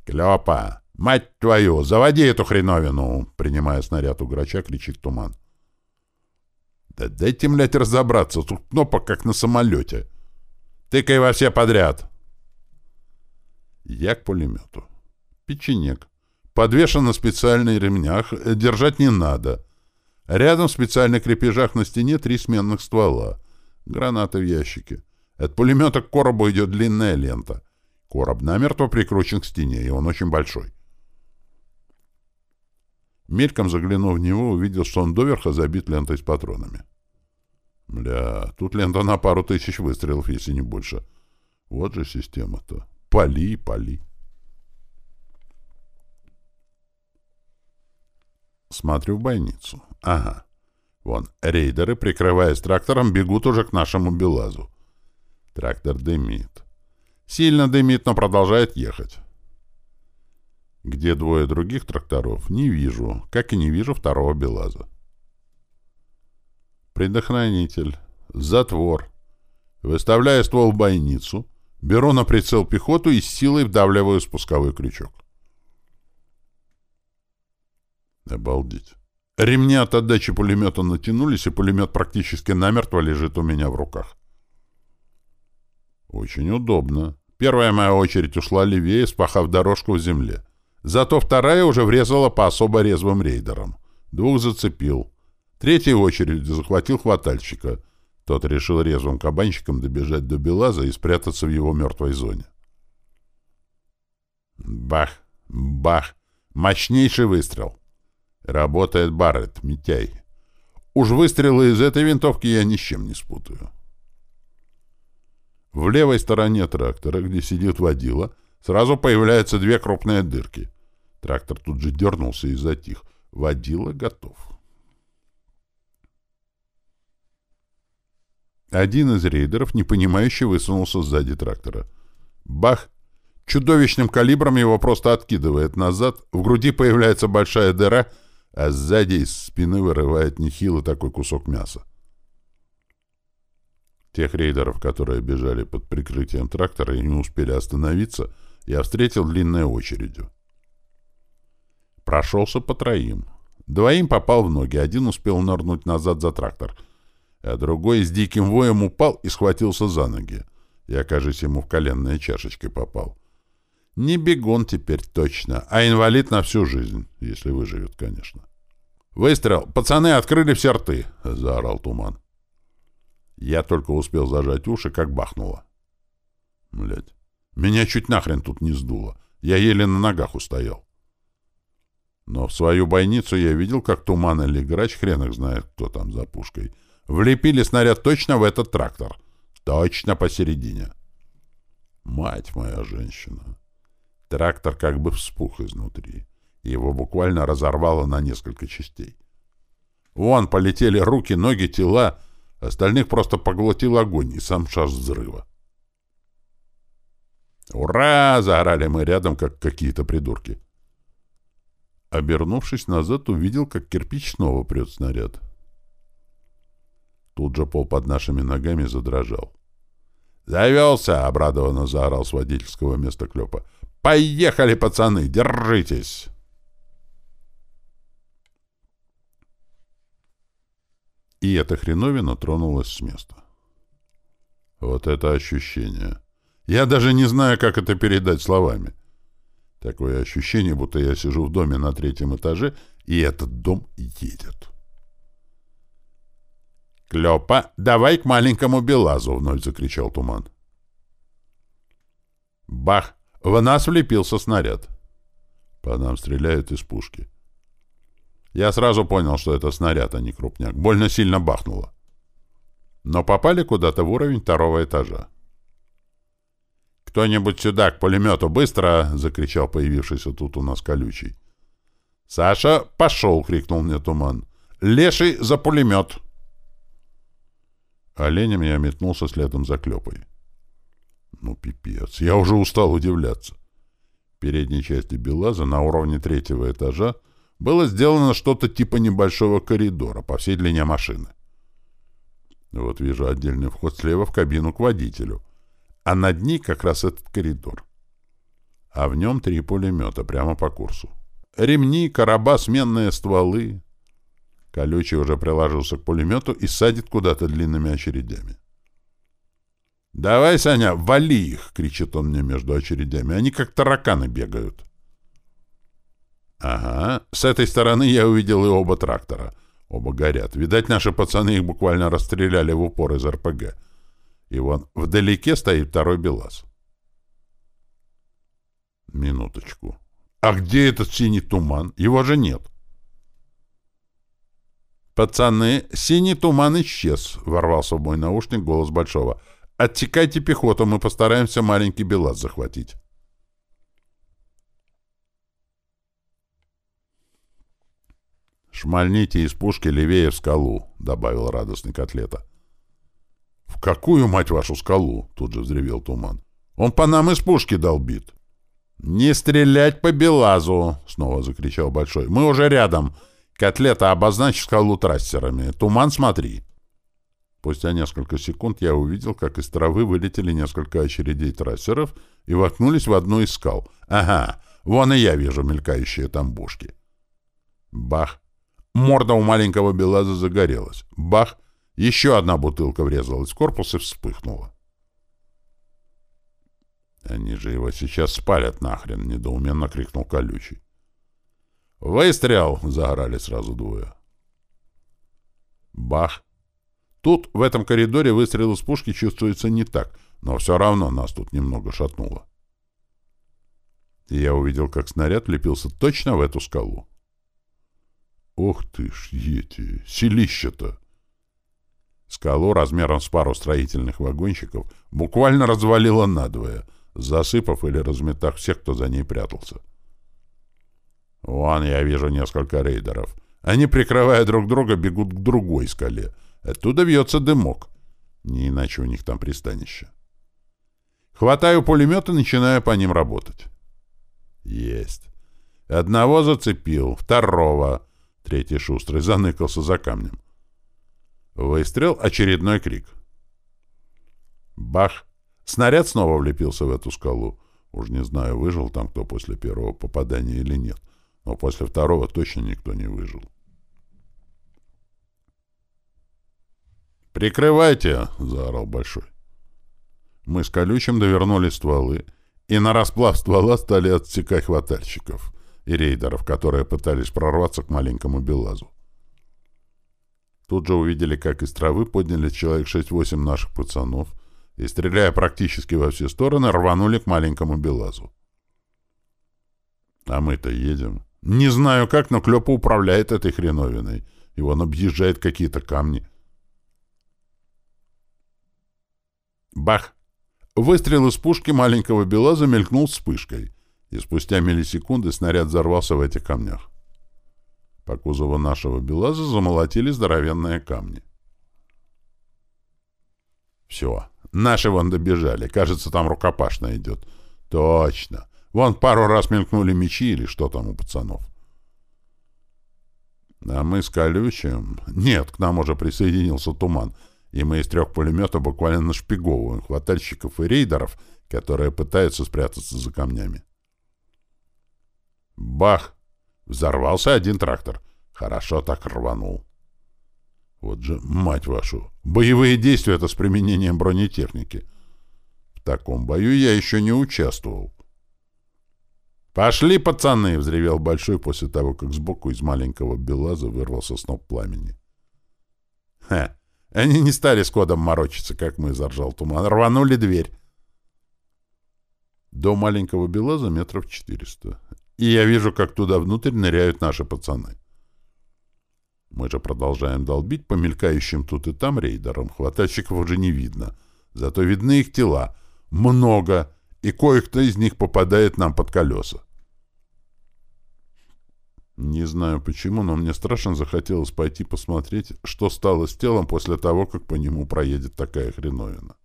Speaker 1: «Клёпа! Мать твою! Заводи эту хреновину!» Принимая снаряд у грача, кричит Туман. Да дайте, блядь, разобраться. Тут кнопок, как на самолете. Тыкай во все подряд. Я к пулемету. Печенек. Подвешен на специальных ремнях. Держать не надо. Рядом в специальных крепежах на стене три сменных ствола. Гранаты в ящике. От пулемета к коробу идет длинная лента. Короб намертво прикручен к стене, и он очень большой. Мельком заглянув в него, увидел, что он доверха забит лентой с патронами. Бля, тут лента на пару тысяч выстрелов, если не больше. Вот же система-то. Пали, пали. Смотрю в бойницу. Ага. Вон, рейдеры, прикрываясь трактором, бегут уже к нашему Белазу. Трактор дымит. Сильно дымит, но продолжает ехать. Где двое других тракторов, не вижу, как и не вижу второго Белаза. Предохранитель. Затвор. Выставляя ствол в бойницу, беру на прицел пехоту и с силой вдавливаю спусковой крючок. Обалдеть. Ремни от отдачи пулемета натянулись, и пулемет практически намертво лежит у меня в руках. Очень удобно. Первая моя очередь ушла левее, спахав дорожку в земле. Зато вторая уже врезала по особо резвым рейдерам. Двух зацепил. Третьей очередь захватил хватальщика. Тот решил резвым кабанчиком добежать до Белаза и спрятаться в его мертвой зоне. Бах! Бах! Мощнейший выстрел. Работает Барретт, Митяй. Уж выстрелы из этой винтовки я ни с чем не спутаю. В левой стороне трактора, где сидит водила, сразу появляются две крупные дырки. Трактор тут же дернулся и затих. Водила готов. Один из рейдеров, непонимающе, высунулся сзади трактора. Бах! Чудовищным калибром его просто откидывает назад, в груди появляется большая дыра, а сзади из спины вырывает нехилый такой кусок мяса. Тех рейдеров, которые бежали под прикрытием трактора и не успели остановиться, я встретил длинной очередью. Прошелся по троим. Двоим попал в ноги, один успел нырнуть назад за трактор, а другой с диким воем упал и схватился за ноги. Я, кажется, ему в коленные чашечкой попал. Не бегун теперь точно, а инвалид на всю жизнь, если выживет, конечно. «Выстрел! Пацаны открыли все рты!» — заорал туман. Я только успел зажать уши, как бахнуло. Блять, меня чуть нахрен тут не сдуло. Я еле на ногах устоял. Но в свою бойницу я видел, как Туман или Грач, хрен их знает, кто там за пушкой, влепили снаряд точно в этот трактор. Точно посередине. Мать моя женщина. Трактор как бы вспух изнутри. Его буквально разорвало на несколько частей. Вон полетели руки, ноги, тела. Остальных просто поглотил огонь и сам шар взрыва. «Ура!» — заорали мы рядом, как какие-то придурки. Обернувшись назад, увидел, как кирпич снова прет снаряд. Тут же пол под нашими ногами задрожал. «Завелся!» — обрадованно заорал с водительского места Клёпа. «Поехали, пацаны! Держитесь!» И эта хреновина тронулась с места. Вот это ощущение! Я даже не знаю, как это передать словами. Такое ощущение, будто я сижу в доме на третьем этаже, и этот дом едет. «Клёпа, давай к маленькому Белазу!» — вновь закричал туман. Бах! В нас влепился снаряд. По нам стреляют из пушки. Я сразу понял, что это снаряд, а не крупняк. Больно сильно бахнуло. Но попали куда-то в уровень второго этажа. «Кто-нибудь сюда, к пулемету, быстро!» — закричал появившийся тут у нас колючий. «Саша, пошел!» — крикнул мне туман. «Леший за пулемет!» Оленем я метнулся следом за клепой. Ну, пипец. Я уже устал удивляться. В передней части Белаза на уровне третьего этажа было сделано что-то типа небольшого коридора по всей длине машины. Вот вижу отдельный вход слева в кабину к водителю, а над ней как раз этот коридор. А в нем три пулемета прямо по курсу. Ремни, короба, сменные стволы. Колючий уже приложился к пулемету и садит куда-то длинными очередями. «Давай, Саня, вали их!» — кричит он мне между очередями. «Они как тараканы бегают». «Ага, с этой стороны я увидел и оба трактора. Оба горят. Видать, наши пацаны их буквально расстреляли в упор из РПГ. И вон вдалеке стоит второй БелАЗ». «Минуточку. А где этот синий туман? Его же нет». «Пацаны, синий туман исчез», — ворвался в мой наушник голос Большого. Оттекайте пехоту, мы постараемся маленький Белаз захватить. «Шмальните из пушки левее в скалу», — добавил радостный котлета. «В какую, мать вашу, скалу?» — тут же взревел туман. «Он по нам из пушки долбит». «Не стрелять по Белазу!» — снова закричал Большой. «Мы уже рядом. Котлета, обозначь скалу трассерами. Туман смотри». Спустя несколько секунд я увидел, как из травы вылетели несколько очередей трассеров и воткнулись в одну из скал. Ага, вон и я вижу мелькающие там бушки. Бах! Морда у маленького Белаза загорелась. Бах! Еще одна бутылка врезалась в корпус и вспыхнула. «Они же его сейчас спалят нахрен!» — недоуменно крикнул колючий. «Выстрел!» — загорали сразу двое. Бах! Тут, в этом коридоре, выстрел из пушки чувствуется не так, но все равно нас тут немного шатнуло. И я увидел, как снаряд лепился точно в эту скалу. Ох ты ж, ети, селище-то! Скалу размером с пару строительных вагончиков буквально развалило надвое, засыпав или разметав всех, кто за ней прятался. Вон я вижу несколько рейдеров. Они, прикрывая друг друга, бегут к другой скале — Оттуда вьется дымок. Не иначе у них там пристанище. Хватаю пулемет и начинаю по ним работать. Есть. Одного зацепил, второго. Третий шустрый заныкался за камнем. Выстрел, очередной крик. Бах! Снаряд снова влепился в эту скалу. Уж не знаю, выжил там кто после первого попадания или нет. Но после второго точно никто не выжил. «Прикрывайте!» — заорал Большой. Мы с колючим довернули стволы, и на расплав ствола стали отсекать хватальщиков и рейдеров, которые пытались прорваться к маленькому Белазу. Тут же увидели, как из травы подняли человек 6-8 наших пацанов и, стреляя практически во все стороны, рванули к маленькому Белазу. А мы-то едем. Не знаю как, но Клёпа управляет этой хреновиной. И он объезжает какие-то камни. Бах! Выстрел из пушки маленького Белаза мелькнул вспышкой, и спустя миллисекунды снаряд взорвался в этих камнях. По кузову нашего Белаза замолотили здоровенные камни. Все, наши вон добежали. Кажется, там рукопашная идет. Точно. Вон пару раз мелькнули мечи или что там у пацанов. А мы с колючим... Нет, к нам уже присоединился туман — и мы из трех пулеметов буквально нашпиговываем хватальщиков и рейдеров, которые пытаются спрятаться за камнями. Бах! Взорвался один трактор. Хорошо так рванул. Вот же, мать вашу, боевые действия — это с применением бронетехники. В таком бою я еще не участвовал. «Пошли, пацаны!» — взревел Большой после того, как сбоку из маленького Белаза вырвался сноп пламени. «Ха! Они не стали с кодом морочиться, как мы, — заржал туман. Рванули дверь. До маленького Белаза метров четыреста. И я вижу, как туда внутрь ныряют наши пацаны. Мы же продолжаем долбить по мелькающим тут и там рейдерам. Хватальщиков уже не видно. Зато видны их тела. Много. И кое-кто из них попадает нам под колеса. Не знаю почему, но мне страшно захотелось пойти посмотреть, что стало с телом после того, как по нему проедет такая хреновина.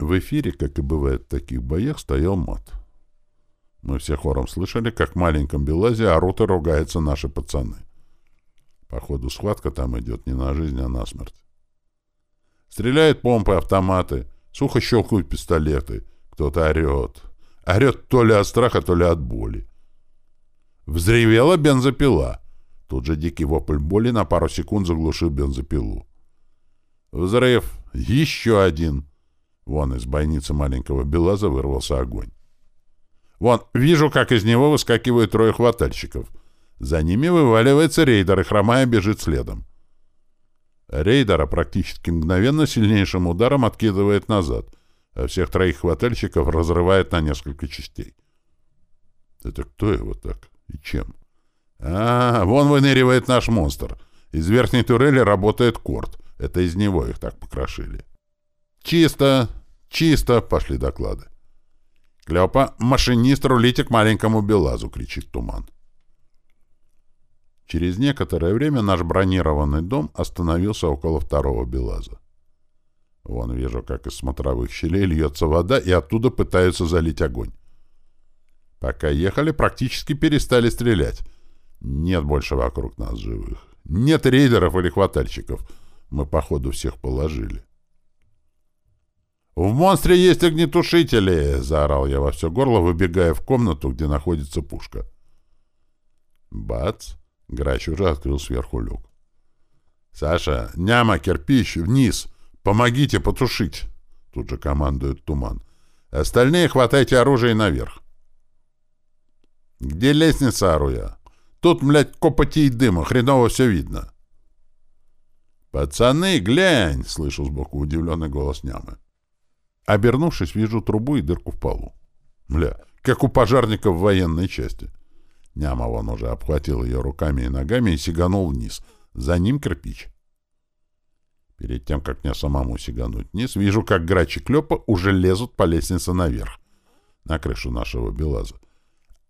Speaker 1: В эфире, как и бывает в таких боях, стоял мат. Мы все хором слышали, как в маленьком Белазе орут и ругаются наши пацаны. Походу, схватка там идет не на жизнь, а на смерть. Стреляют помпы, автоматы, сухо щелкают пистолеты, кто-то орет. Орет то ли от страха, то ли от боли. Взревела бензопила. Тут же дикий вопль боли на пару секунд заглушил бензопилу. Взрыв. Еще один. Вон из бойницы маленького Белаза вырвался огонь. Вон, вижу, как из него выскакивают трое хватальщиков. За ними вываливается рейдер и, хромая, бежит следом. Рейдера практически мгновенно сильнейшим ударом откидывает назад — а всех троих хватальщиков разрывает на несколько частей. Это кто его так? И чем? А, вон выныривает наш монстр. Из верхней турели работает корт. Это из него их так покрошили. Чисто, чисто, пошли доклады. Клёпа, машинист, рулите к маленькому Белазу, кричит туман. Через некоторое время наш бронированный дом остановился около второго Белаза. Вон вижу, как из смотровых щелей льется вода, и оттуда пытаются залить огонь. Пока ехали, практически перестали стрелять. Нет больше вокруг нас живых. Нет рейдеров или хватальщиков. Мы, походу, всех положили. «В монстре есть огнетушители!» — заорал я во все горло, выбегая в комнату, где находится пушка. Бац! Грач уже открыл сверху люк. «Саша, няма, кирпич, вниз!» «Помогите потушить!» — тут же командует Туман. «Остальные хватайте оружие наверх!» «Где лестница, Аруя? Тут, млядь, копоти и дыма, хреново все видно!» «Пацаны, глянь!» — слышу сбоку удивленный голос Нямы. Обернувшись, вижу трубу и дырку в полу. Бля, как у пожарников в военной части. Няма вон уже обхватил ее руками и ногами и сиганул вниз. За ним кирпич. Перед тем, как мне самому сигануть вниз, вижу, как грачи клёпа уже лезут по лестнице наверх, на крышу нашего Белаза.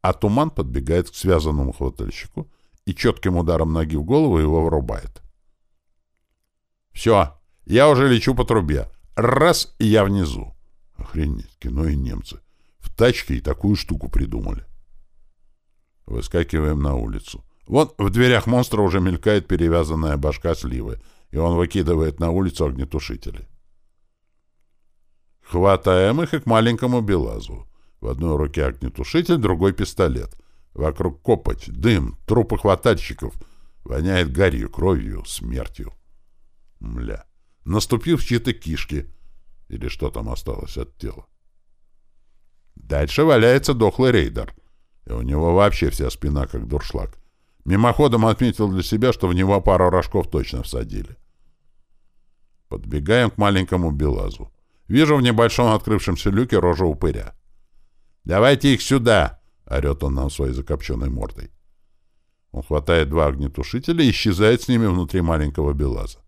Speaker 1: А туман подбегает к связанному хватальщику и четким ударом ноги в голову его врубает. Все, я уже лечу по трубе. Раз, и я внизу. Охренеть, кино и немцы. В тачке и такую штуку придумали. Выскакиваем на улицу. Вот в дверях монстра уже мелькает перевязанная башка сливы, и он выкидывает на улицу огнетушители. Хватаем их и к маленькому Белазу. В одной руке огнетушитель, другой пистолет. Вокруг копоть, дым, трупы хватальщиков. Воняет гарью, кровью, смертью. Мля. Наступил в чьи-то кишки. Или что там осталось от тела. Дальше валяется дохлый рейдер. И у него вообще вся спина как дуршлаг. Мимоходом отметил для себя, что в него пару рожков точно всадили. Подбегаем к маленькому Белазу. Вижу в небольшом открывшемся люке рожу упыря. «Давайте их сюда!» — орет он нам своей закопченной мордой. Он хватает два огнетушителя и исчезает с ними внутри маленького Белаза.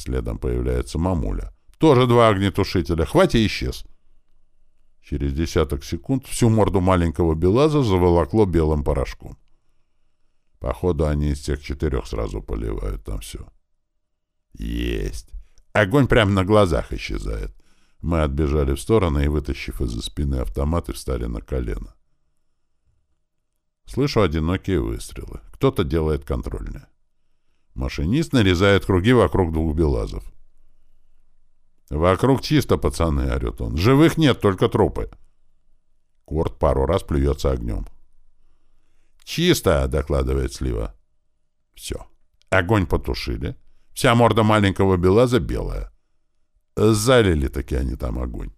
Speaker 1: Следом появляется мамуля. Тоже два огнетушителя. Хватит и исчез. Через десяток секунд всю морду маленького Белаза заволокло белым порошком. Походу, они из тех четырех сразу поливают там все. Есть. Огонь прямо на глазах исчезает. Мы отбежали в сторону и, вытащив из-за спины автоматы, встали на колено. Слышу одинокие выстрелы. Кто-то делает контрольное. Машинист нарезает круги вокруг двух белазов. «Вокруг чисто, пацаны!» — орет он. «Живых нет, только трупы!» Корт пару раз плюется огнем. «Чисто!» — докладывает Слива. «Все. Огонь потушили. Вся морда маленького белаза белая. Залили таки они там огонь.